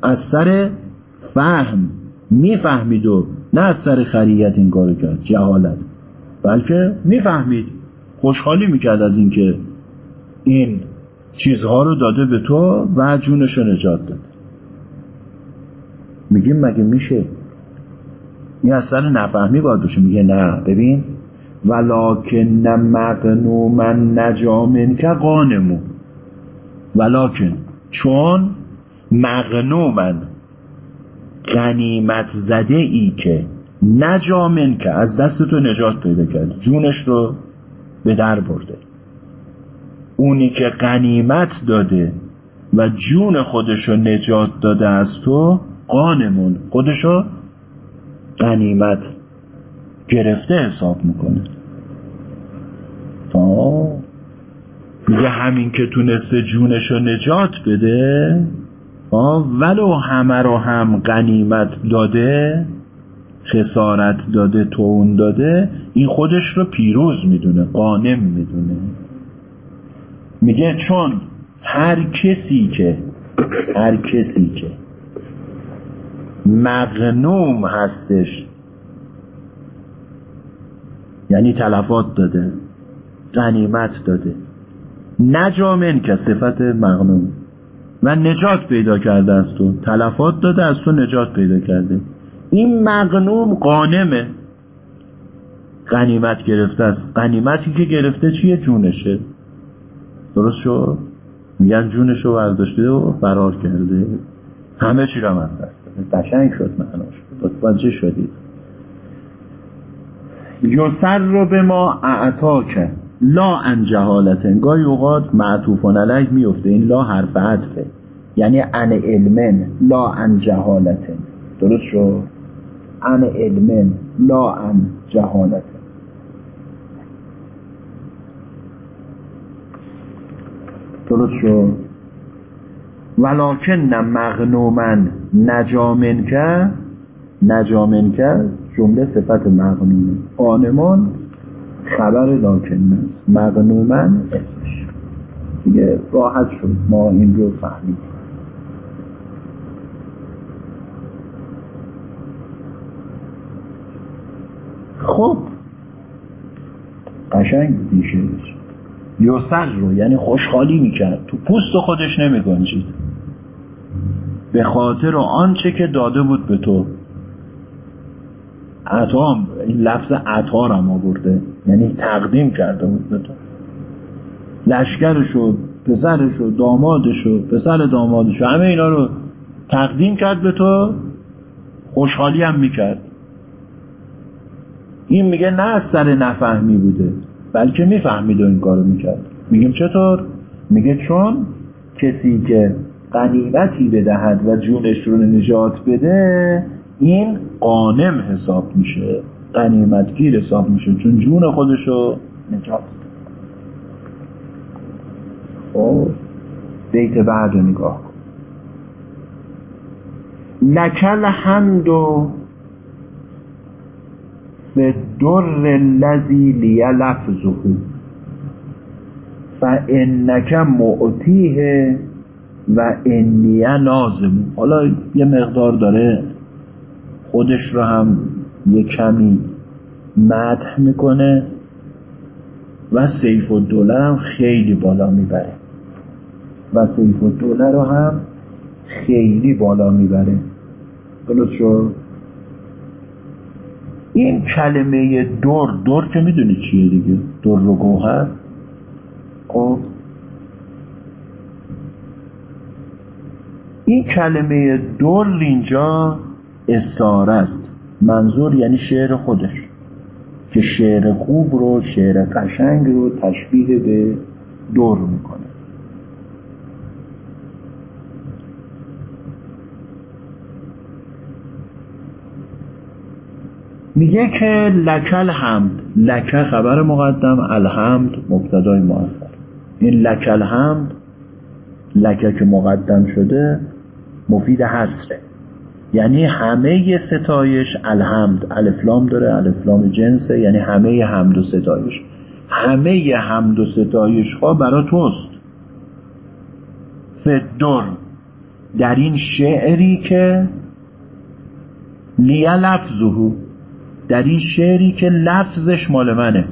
A: از سر فهم می‌فهمید و نه از سر خریت این کارو کرد جهالت. بلکه می‌فهمید. خوشحالی می‌کرد از اینکه این چیزها رو داده به تو و جونش رو نجات داده میگیم مگه میشه؟ این از سر نفهمی باید باشه. میگه نه. ببین ولکن مغنومن نجامن که قانمو ولکن چون مغنومن. غنیمت زده ای که نجامن که از دست تو نجات پیدا کرد جونش رو به در برده. اونی که غنیمت داده و جون خودش رو نجات داده از تو قانمون. خودش رو غنیمت گرفته حساب می‌کنه. میگه همین که تونسته جونش رو نجات بده ولو همه رو هم غنیمت داده خسارت داده تون داده این خودش رو پیروز می‌دونه قانم می‌دونه. میگه چون هر کسی که هر کسی که مغنوم هستش یعنی تلفات داده غنیمت داده نجامن که صفت مغنوم. و نجات پیدا کرده از تو. تلفات داده از تو نجات پیدا کرده. این مغنوم قانمه. غنیمت گرفته است. غنیمتی که گرفته چیه؟ جونشه. درست شد میگن جونشو برداشته و فرار کرده. همه چی رو از دست قشنگ شد معناش. متوجه شدید؟ یسر رو به ما اعتا کرد. لا ان جهالتن. گاهی اوقات معطوفان علیه میفته. این لا حرف عطفه. یعنی ان علمن. لا ان جهالتن. درست شد؟ ان علمن. لا ان جهالتن. درست شد؟ ولکن مغنومن. نجامن که نجامن که جمله صفت مغنومه. آنمان خبر لاکن است مغنومن اسمش. دیگه راحت شد. ما این رو فهمیدیم خب. قشنگ دیشه یوسر رو یعنی خوشحالی می‌کرد. تو پوست خودش نمیگنجید. به خاطر آنچه که داده بود به تو. عطا این لفظ عطا هم آورده. یعنی تقدیم کرده بود به تو. لشکرش و پسرش و دامادش و پسر دامادش و همه اینا رو تقدیم کرد به تو. خوشحالی هم می‌کرد. این میگه نه از سر نفهمی بوده بلکه می‌فهمید و این کارو می‌کرد. میگیم چطور؟ میگه چون کسی که قنیمتی بدهد و جونش رو نجات بده این قانم حساب میشه. قنیمتگیر حساب میشه. چون جون خودش رو نجات خب بیت بعد رو نگاه کن. لکل و به در الذی لی لفظه فانک معطیه و انیه نازم حالا یه مقدار داره خودش رو هم یه کمی مدح می‌کنه و سیف الدوله هم خیلی بالا می‌بره. و سیف الدوله رو هم خیلی بالا می‌بره. درست شد؟ این کلمه دور دور که می‌دونی چیه دیگه؟ دور و گوهر؟ خب. این کلمه دور اینجا استعاره است. منظور یعنی شعر خودش. که شعر خوب رو شعر قشنگ رو تشبیه به دور می‌کنه. میگه که لکل حمد لکه خبر مقدم الحمد مبتدای مؤخر. این لکل حمد لکه که مقدم شده مفید حسره یعنی همه ستایش الحمد الفلام داره الفلام جنسه یعنی همه حمد و ستایش. همه حمد و ستایش ها برا توست. فدر در این شعری که لیه لفظهو در این شعری که لفظش مال منه.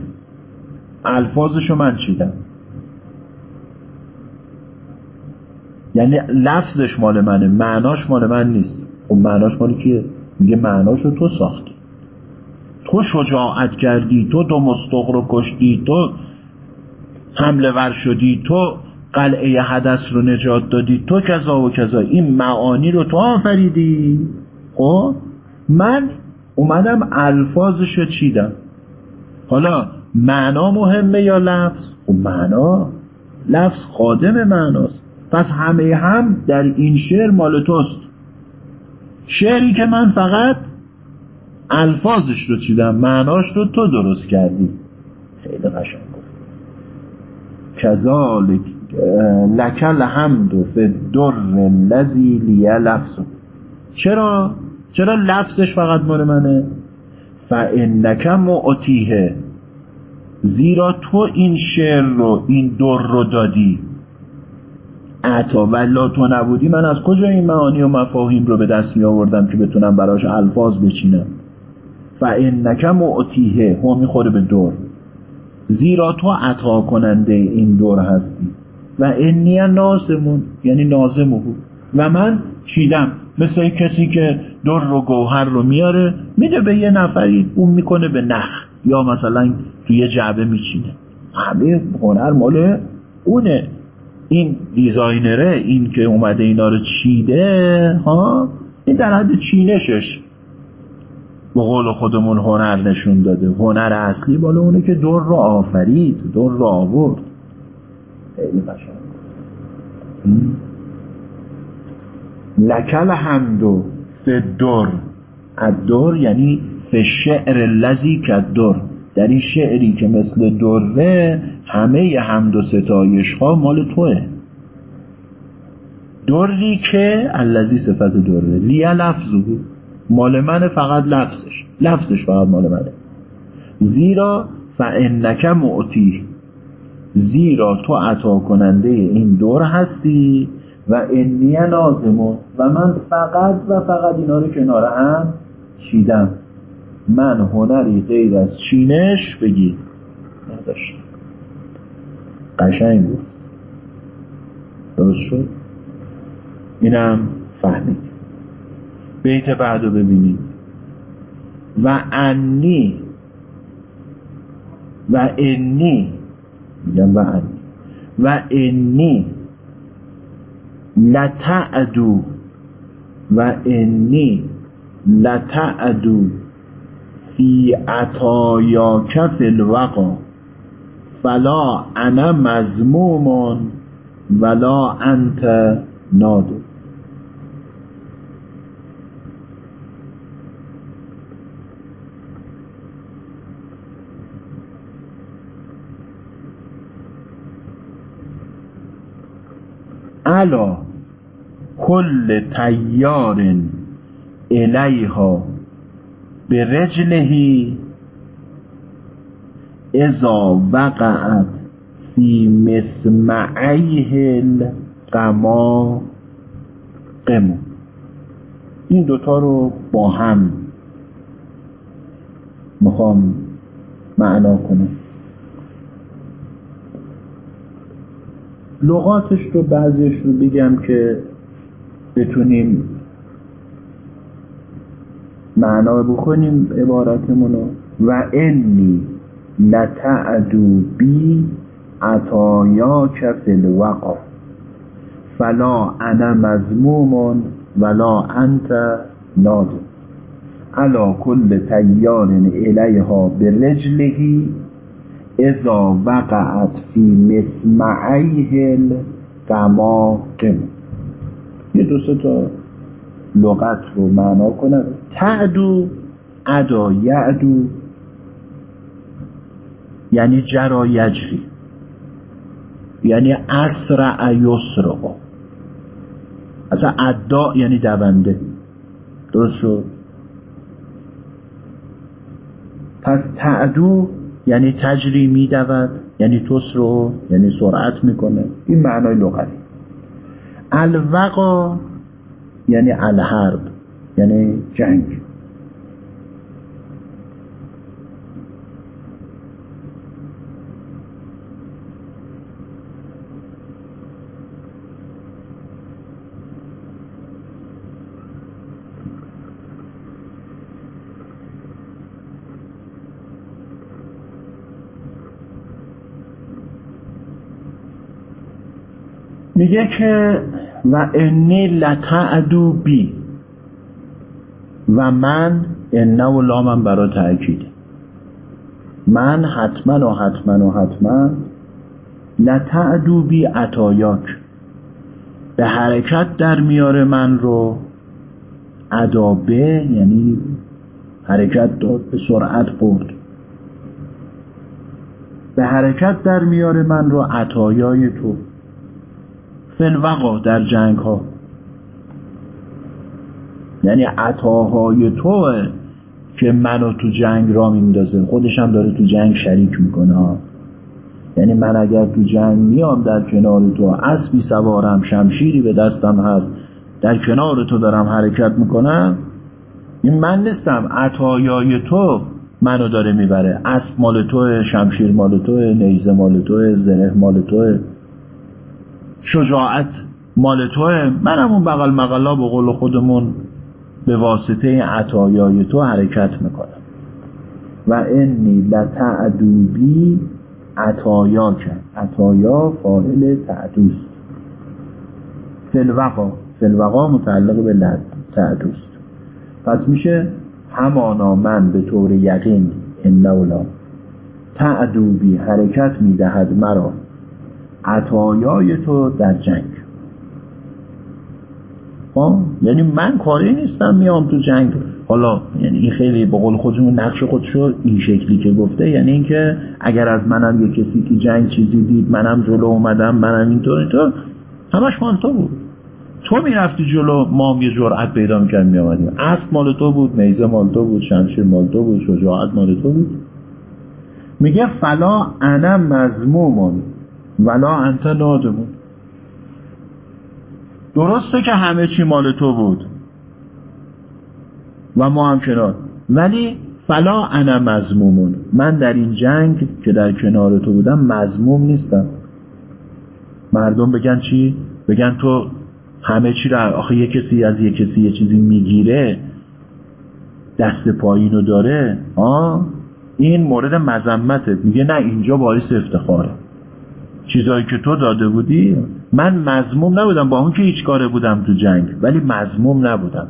A: الفاظشو من چیدم؟ یعنی لفظش مال منه معناش مال من نیست. خب معناش مال کیه؟ میگه معناشو تو ساختی تو شجاعت کردی تو دو مستق رو کشتی تو حمله ور شدی تو قلعه حدث رو نجات دادی تو کذا و کذا. این معانی رو تو آفریدی. خب؟ من اومدم الفاظش رو چیدم. حالا معنا مهمه یا لفظ؟ خب معنا لفظ خادم معناست. پس همه هم در این شعر مال توست. شعری که من فقط الفاظش رو چیدم معناش رو تو درست کردی. خیلی قشنگ گفت. کذالک لکل حمد و در لذی لیه لفظ. چرا؟ چرا لفظش فقط مال منه؟ فانک معتیه زیرا تو این شعر رو این در رو دادی. عطا ولا تو نبودی من از کجا این معانی و مفاهیم رو به دست می آوردم که بتونم براش الفاظ بچینم؟ فانک معتیه هم می‌خوره به دور. زیرا تو عطا کننده این دور هستی. و انی نازمون یعنی نازمه و من چیدم؟ مثل کسی که در رو گوهر رو میاره میده به یه نفری اون می‌کنه به نخ. یا مثلا توی جعبه میچینه. همه هنر مال اونه. این دیزاینره این که اومده اینا رو چیده ها؟ این در حد چینشش به قول خودمون هنر نشون داده. هنر اصلی بالا اونه که دور رو آفرید دور رو آورد. خیلی قشنگ. لکل حمدو فدر الدر. یعنی فشعر لذی کدر در این شعری که مثل دره همه حمد و ستایش ها مال توه. دری که الذی صفت دره. لیه لفظو. مال منه فقط لفظش. لفظش فقط مال منه. زیرا فانک معتی زیرا تو عطا کننده این دور هستی و انی لازمون و من فقط و فقط اینا رو کنار هم چیدم. من هنری غیر از چینش بگی نداشتم. قشنگ بود. درست شد؟ اینم فهمید. بیت بعد رو ببینید. و انی و انی میگم و انی و انی لتعدو و انی لتعدو فی عطایا کف الوقا فلا انا مزموم ولا انت نادو علا کل تیار الیها به رجلهی اذا وقعت فی مسمعیه القما قمو این دوتا رو با هم می‌خوام معنا کنم. لغاتش رو بعضیش رو بگم که بتونیم معنا بکنیم عبارتمون و انی لتعدو بی عطایاک فی الوقا فلا انا مزموم ولا انت نادم علا کل تیار الیها به رجلهی اذا وقعت فی مسمعیه القماقم یه دو تا لغت رو معنا کنم. تعدو ادا یعدو. یعنی جرا یجری. یعنی اسرع یسرقا اصلا ادا یعنی دونده. درست شد؟ پس تعدو یعنی تجری میدود یعنی تسرو یعنی سرعت می‌کنه. این معنای لغتی. الوقا یعنی الحرب یعنی جنگ. میگه که و انی لتعدو بی. و من انه و لامم برا تأکید. من حتما و حتما و حتما لتعدو بی عطایاک. به حرکت در میاره من رو عدابه یعنی حرکت داد به سرعت برد. به حرکت در میاره من رو عطایای تو فلوقا در جنگ ها یعنی عطاهای توه که منو تو جنگ را میندازه. هم داره تو جنگ شریک می‌کنه. ها یعنی من اگر تو جنگ میام در کنار تو اسبی سوارم شمشیری به دستم هست در کنار تو دارم حرکت می‌کنم این من نیستم. عطایای تو منو داره می‌بره. اسب مال توه شمشیر مال توه نیزه مال توه زره مال توه. شجاعت مال توه. منم اون بغل مغلا به قول خودمون به واسطه عطایای تو حرکت می‌کنم. و انی لتعدوبی عطایا کرد عطایا فاعل تعدوست. فلوقا فلوقا متعلق به تعدوست. پس میشه همانا من به طور یقین انولا تعدوبی حرکت می‌دهد مرا. عطایای تو در جنگ. ها یعنی من کاری نیستم میام تو جنگ. حالا یعنی این خیلی به قول خودمون نقش خودشو این شکلی که گفته یعنی اینکه اگر از منم یه کسی تو جنگ چیزی دید منم جلو اومدم منم اینطور اینطور همش مال تو بود. تو می‌رفتی جلو ما هم یه جرأت پیدا می‌کرد میامدیم اسب مال تو بود نیزه مال تو بود شمشیر مال تو بود شجاعت مال تو بود. میگه فلا انا مزمومون ولا انت نادمون. درسته که همه چی مال تو بود. و ما هم کنار. ولی فلا انا مزمومون من در این جنگ که در کنار تو بودم مزموم نیستم. مردم بگن چی؟ بگن تو همه چی را آخه یه کسی از یه کسی یه چیزی می‌گیره دست پایینو داره آه؟ این مورد مذمته. میگه نه اینجا باعث افتخاره. چیزایی که تو داده بودی من مزموم نبودم با اون که هیچ کاره بودم تو جنگ ولی مزموم نبودم.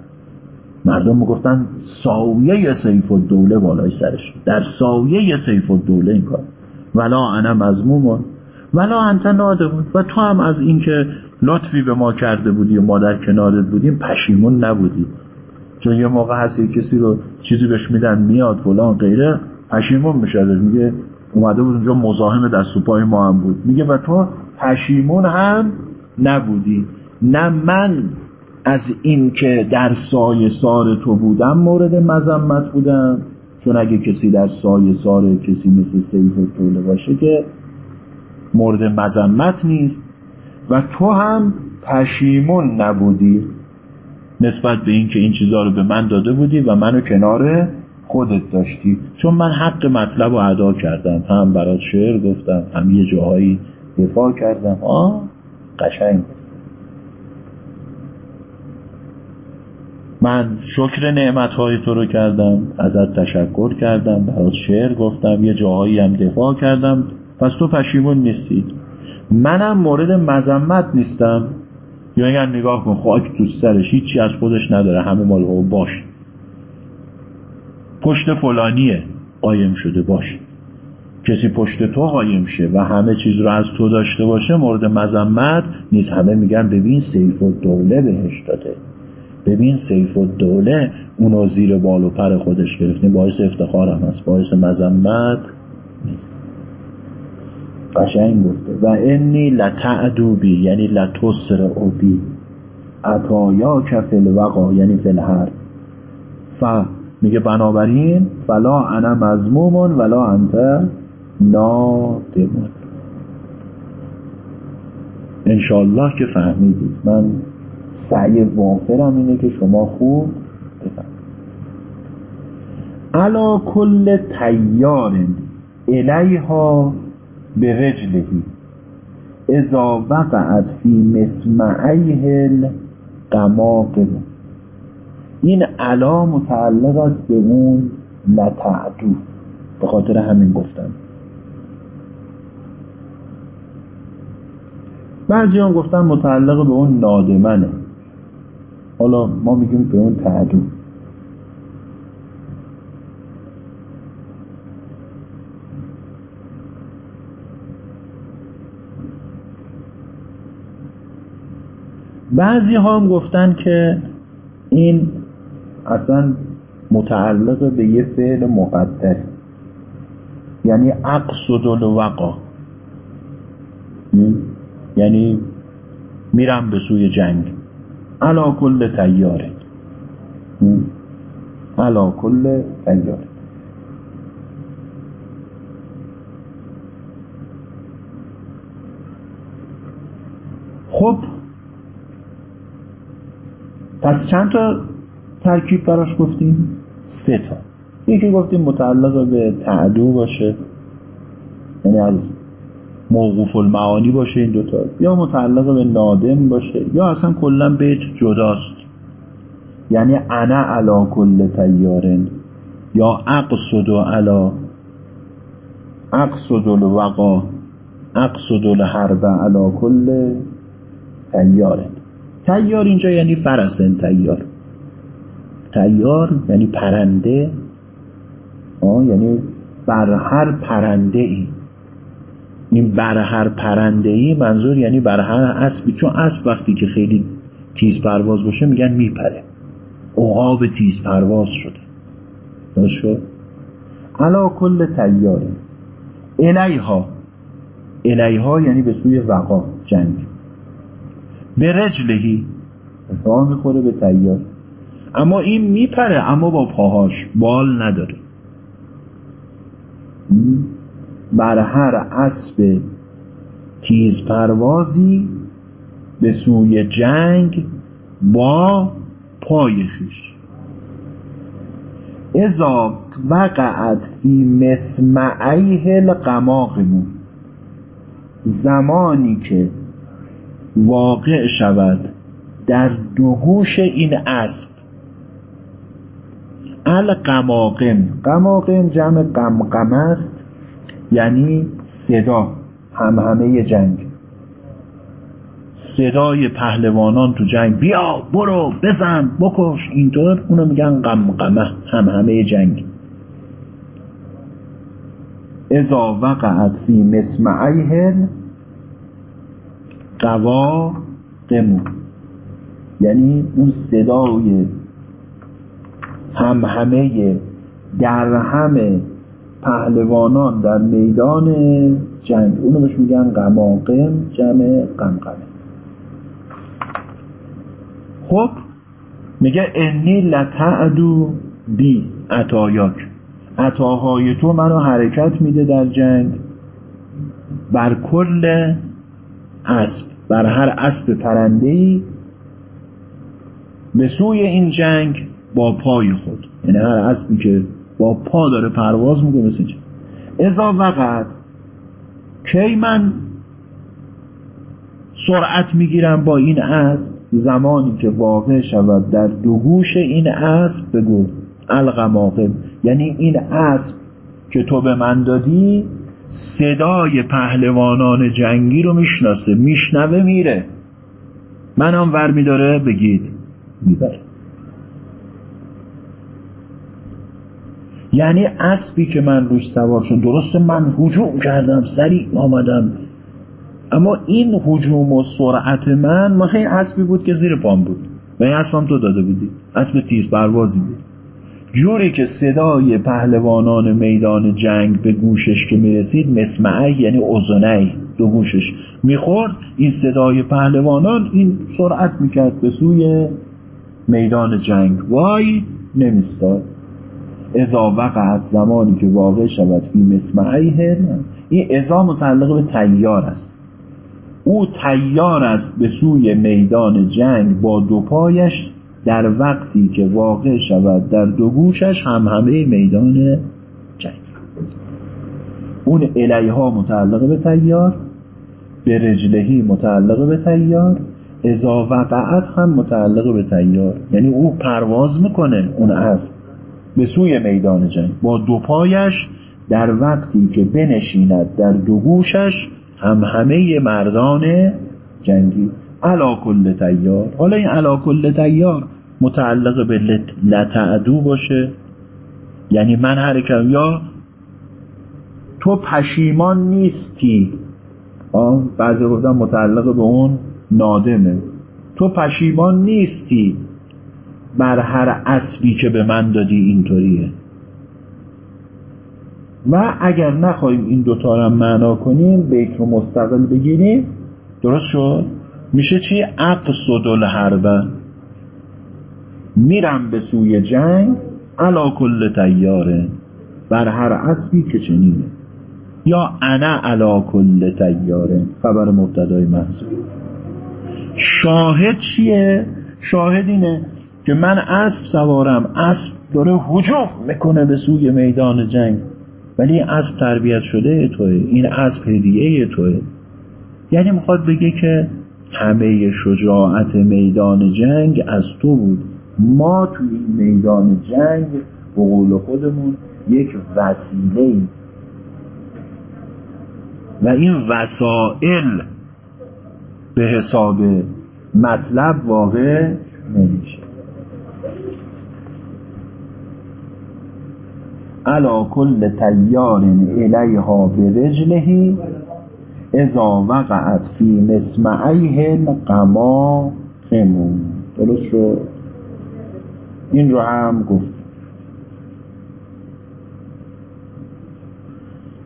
A: مردم می‌گفتن سایه سیف دوله بالای سرش. در سایه سیف دوله این کار. ولا انا مزمومون ولا انت نادمون. و تو هم از اینکه لطفی به ما کرده بودی و ما در کنارت بودیم پشیمون نبودی. چون یه موقع هست کسی رو چیزی بهش میدن میاد فلان غیره پشیمون میشه میگه اومده بود اونجا مزاحم دست و پای ما هم بود. میگه و تو پشیمون هم نبودی. نه من از این که در سایه سار تو بودم مورد مذمت بودم. چون اگه کسی در سایه سار کسی مثل سیف طوله باشه که مورد مذمت نیست. و تو هم پشیمون نبودی. نسبت به اینکه این چیزها رو به من داده بودی و منو کنار خودت داشتی. چون من حق مطلب رو ادا کردم. هم برات شعر گفتم هم یه جاهایی دفاع کردم. آه قشنگ. من شکر نعمت های تو رو کردم ازت تشکر کردم برات شعر گفتم یه جاهایی هم دفاع کردم. پس تو پشیمون نیستی. منم مورد مذمت نیستم. یا اگر نگاه کن خاک تو سرش هیچی از خودش نداره. همه مال او باش. پشت فلانیه قایم شده باش. کسی پشت تو قایم شه و همه چیز رو از تو داشته باشه مورد مذمت نیست همه میگن ببین سیف و دوله بهش داده. ببین سیف و دوله اونو زیر بال و پر خودش گرفته باعث افتخارم هست باعث مذمت نیست. قشنگ گفته. و انی لتعدو بی یعنی لتسر او بی عطایا کفل وقا یعنی فلهر ف میگه بنابراین فلا انا مزمومون ولا انت نادمون. انشالله که فهمیدید. من سعی وافرم اینه که شما خوب بفهمید. علا کل تیار الیها به رجلهی ازا وقعت فی مسمعیه القماقم. این علا متعلق است به اون نتعدو به خاطر همین گفتم. بعضی هم گفتن متعلق به اون نادمنه. حالا ما میگیم به اون تعدو. بعضی هم گفتن که این اصلا متعلق به یه فعل مقدر یعنی اقصد الوقا یعنی میرم به سوی جنگ. علا کل تیاره علا کل تیاره خب پس چند تا ترکیب براش گفتیم؟ سه تا. یکی گفتیم متعلق به تعدو باشه یعنی از موقوف المعانی باشه این دوتا یا متعلق به نادم باشه یا اصلا کلا بیت جداست. یعنی انا علا کل تیارن یا اقصد علا اقصد الوقا اقصد الحرب علا کل تیارن. تیار اینجا یعنی فرسن تیار. تیار یعنی پرنده آه یعنی بر هر پرنده ای این بر هر پرنده ای منظور یعنی بر هر اسبی. چون اسب وقتی که خیلی تیز پرواز باشه میگن میپره. عقاب تیز پرواز شده. درست علا کل تیاره الیها الیها یعنی به سوی وقا جنگ. به رجلهی. راه می‌خوره به تیار. اما این میپره اما با پاهاش بال نداره. بر هر اسب تیز پروازی به سوی جنگ با پای خیش. ازا وقعت فی مسمعیه القماقمون زمانی که واقع شود در دوهوش این اسب القماقم قماقم جمع قمقم است یعنی صدا هم همه جنگ. صدای پهلوانان تو جنگ بیا برو بزن بکش. اینطور اونو میگن قمقمه هم همه جنگ. ازا وقعت فی مسمعیه قوا قمو. یعنی اون صدای هم همه در همه پهلوانان در میدان جنگ. اونو بهش میگن قماقم جمع قمقمه خب میگه انی لتعدو بی عطایاک. عطاهای تو منو حرکت میده در جنگ. بر کل اسب بر هر اسب پرندهی به سوی این جنگ با پای خود. یعنی هر اسبی که با پا داره پرواز می‌کنه مثل چه ازا وقت کی من سرعت می‌گیرم با این اسب؟ زمانی که واقع شود در دو گوش این اسب بگو القماقب یعنی این اسب که تو به من دادی صدای پهلوانان جنگی رو می‌شناسه میشنوه میره. منم ور میداره بگید. می‌بره. یعنی اسبی که من روش سوار شد. درسته من هجوم کردم سریع آمدم. اما این هجوم و سرعت من ما هی اسبی بود که زیر پام بود. و این اسبم تو داده بودی. اسب تیز پروازی بود. جوری که صدای پهلوانان میدان جنگ به گوشش که می‌رسید مسمعی یعنی اوزنی دو گوشش می‌خورد این صدای پهلوانان این سرعت می‌کرد به سوی میدان جنگ. وای نمیستاد ازا وقعت زمانی که واقع شود فی مسمعیه این ازا متعلق به تیار است. او تیار است به سوی میدان جنگ با دو پایش در وقتی که واقع شود در دو گوشش هم همه میدان جنگ. اون الیها متعلق به تیار به رجلهی متعلق به تیار ازا وقعت هم متعلق به تیار. یعنی او پرواز می‌کنه اون اسب. به سوی میدان جنگ. با دو پایش در وقتی که بنشیند در دو گوشش هم همه مردان جنگی. علا کل تیار. حالا این علا کل تیار متعلق به لتعدو باشه. یعنی من حرکت یا تو پشیمان نیستی. بعضی گفتن متعلق به اون نادمه. تو پشیمان نیستی. بر هر اسبی که به من دادی اینطوریه. و اگر نخواهیم این دوتا رو معنا کنیم بیت رو مستقل بگیریم. درست شد؟ میشه چی؟ اقصد الحربه میرم به سوی جنگ علا کل تیاره بر هر اسبی که چنینه. یا انا علا کل تیاره خبر مبتدای محضور شاهد چیه؟ شاهد اینه که من اسب سوارم. اسب داره حجوم می‌کنه به سوی میدان جنگ. ولی اسب تربیت شده توه. این اسب هدیه توه. یعنی می‌خواد بگه که همه شجاعت میدان جنگ از تو بود. ما تو این میدان جنگ به قول خودمون یک وسیله و این وسائل به حساب مطلب واقع نمیشه. علا کل تیار الیها به رجلهی ازا وقعت فی مسمعیه قما خمون. درست شد؟ این رو هم گفت.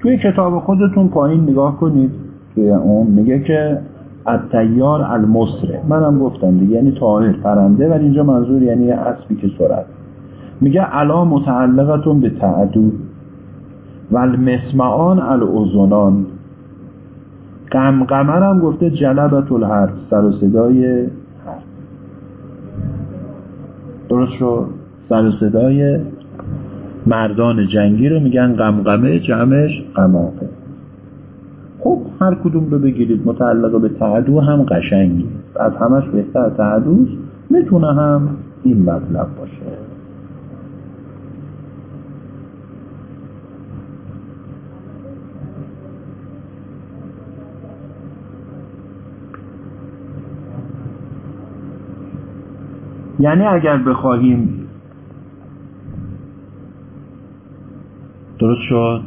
A: توی کتاب خودتون پایین نگاه کنید. توی اون میگه که التیار المصره منم گفتم دیگه یعنی طاهر پرنده ولی اینجا منظور یعنی اسبی که سرعت میگه علا متعلقتون به تعدو و المسمعان الاذنان قمقمر هم گفته جلبت الحرف سر و صدای حرف درست شد؟ سر و صدای مردان جنگی رو میگن قمقمه جمعش قماقه. خب هر کدوم رو بگیرید متعلق به تعدو هم قشنگی. از همش بهتر تعدوست می‌تونه هم این مطلب باشه. یعنی اگر بخواهیم درست شد؟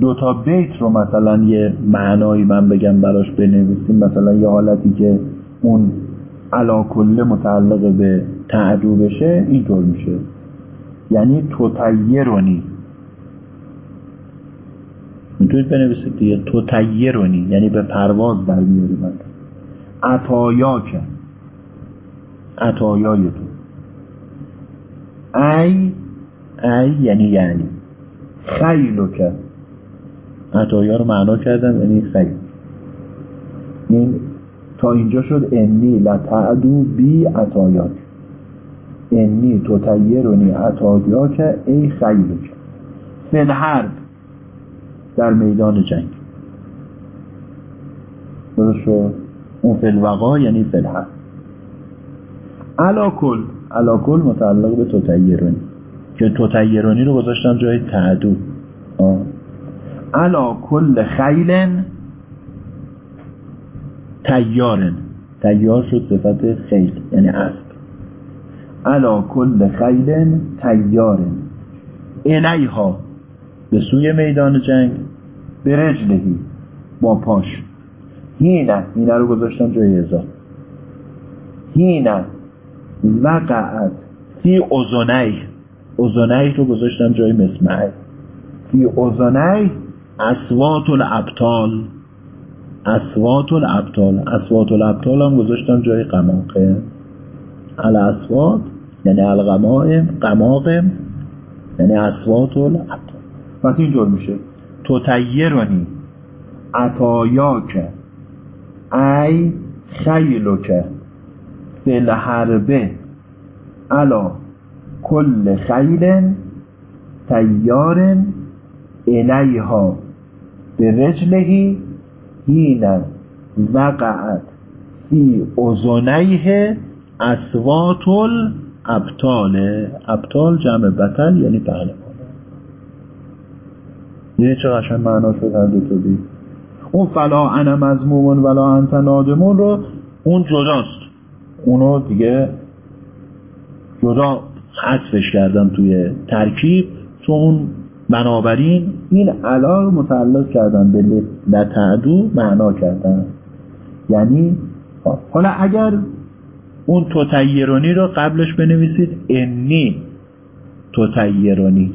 A: دو تا بیت رو مثلا یه معنایی من بگم براش بنویسیم. مثلا یه حالتی که اون علا کله متعلق به تعدو بشه اینطور میشه. یعنی توتیرونی. می‌تونید بنویسید دیگه. توتیرونی. یعنی به پرواز در میاری من عطایا که عطایای تو ای ای یعنی یعنی. خیلو که عطایا رو معنا کردم یعنی خیل. این تا اینجا شد انی لتعدو بی عطایاک. انی تو تیرونی عطایاک ای خیلوک. فل حرب. در میدان جنگ. درست شد؟ اون فل وقا یعنی فل حرب علا کل علا کل متعلق به تو تیرونی که تو تیرونی رو گذاشتم جای تعدو. علا کل خیلن تیارن. تیار شد صفت خیل یعنی اسب. علا کل خیلن تیارن. الیها به سوی میدان جنگ به رجلهی با پاش. هینه هینه رو گذاشتم جای ازا هینه وقعت. فی اوزنی اوزنی رو گذاشتم جای مسمعه فی اوزنی اسوات الابطال اسوات الابطال اسوات الابطال هم گذاشتم جای قماقه ال اسوات یعنی القمائم قماقم یعنی اسوات الابطال پس اینطور میشه. تو تیرونی عطایاک. ای خیلوک فل حربه علا کل خیل تیار الیها به رجلهی هین وقعت. فی ازنیه اسوات الابطال ابطال جمع بطل یعنی پهلوان یه چه قشن معنا شد هر دو اون فلا انا مزمومون ولا انت نادمون رو اون جداست. اونو دیگه جدا حذفش کردم توی ترکیب چون بنابراین این علا رو متعلق کردن به لتعدو معنا کردن. یعنی حالا اگر اون توتیرونی رو قبلش بنویسید انی توتیرونی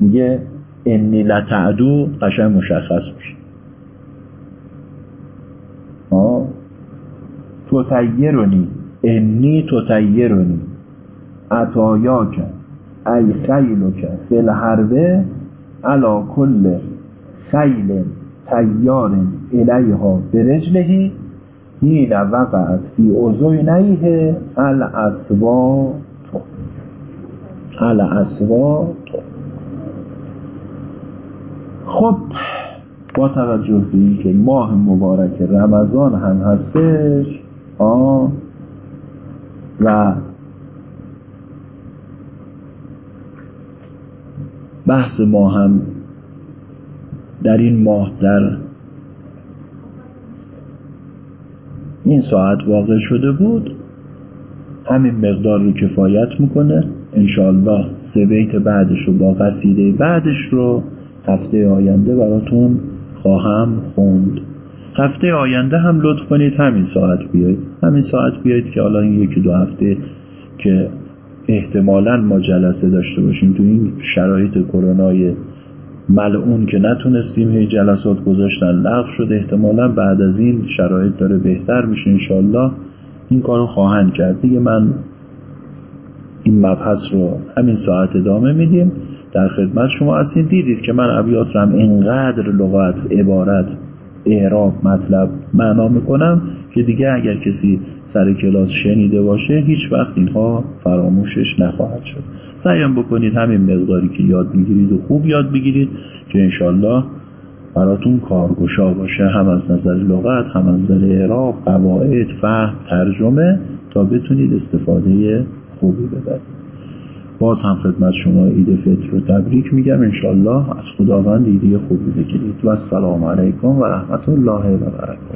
A: میگه انی لتعدو قشنگ مشخص میشه. توتیرونی. انی توتیرونی. عطایاک ای خیلک فی الحربه علا کل خیل تیار الیها. برجلهی هین وقعت فی ازینیه الاسوات الاسوات خب با توجه به که ماه مبارک رمضان هم هستش و بحث ما هم در این ماه در این ساعت واقع شده بود. همین مقدار رو کفایت می‌کنه. انشاءالله سه بیت بعدش رو با قصیده بعدش رو هفته آینده براتون خواهم خوند. هفته آینده هم لطف کنید همین ساعت بیاید همین ساعت بیاید که حالا این یکی دو هفته که احتمالا ما جلسه داشته باشیم تو این شرایط کرونای ملعون که نتونستیم هی جلسات گذاشتن لغو شده احتمالا. بعد از این شرایط داره بهتر میشه انشالله این کارو خواهند کرد. دیگه من این مبحث رو همین ساعت ادامه میدیم. در خدمت شما هستین دیدید که من ابیات رو هم اینقدر لغت عبارت اعراب مطلب معنا می‌کنم که دیگه اگر کسی سر کلاس شنیده باشه هیچ وقت اینها فراموشش نخواهد شد. سعیم بکنید همین مقداری که یاد می‌گیرید و خوب یاد بگیرید که انشالله براتون کارگشا باشه هم از نظر لغت هم از نظر اعراب قواعد فهم ترجمه تا بتونید استفاده خوبی ببرید. باز هم خدمت شما عید فطر رو تبریک میگم. انشالله از خداوند ایده خوبی بگیرید و السلام علیکم و رحمت الله و برکاته.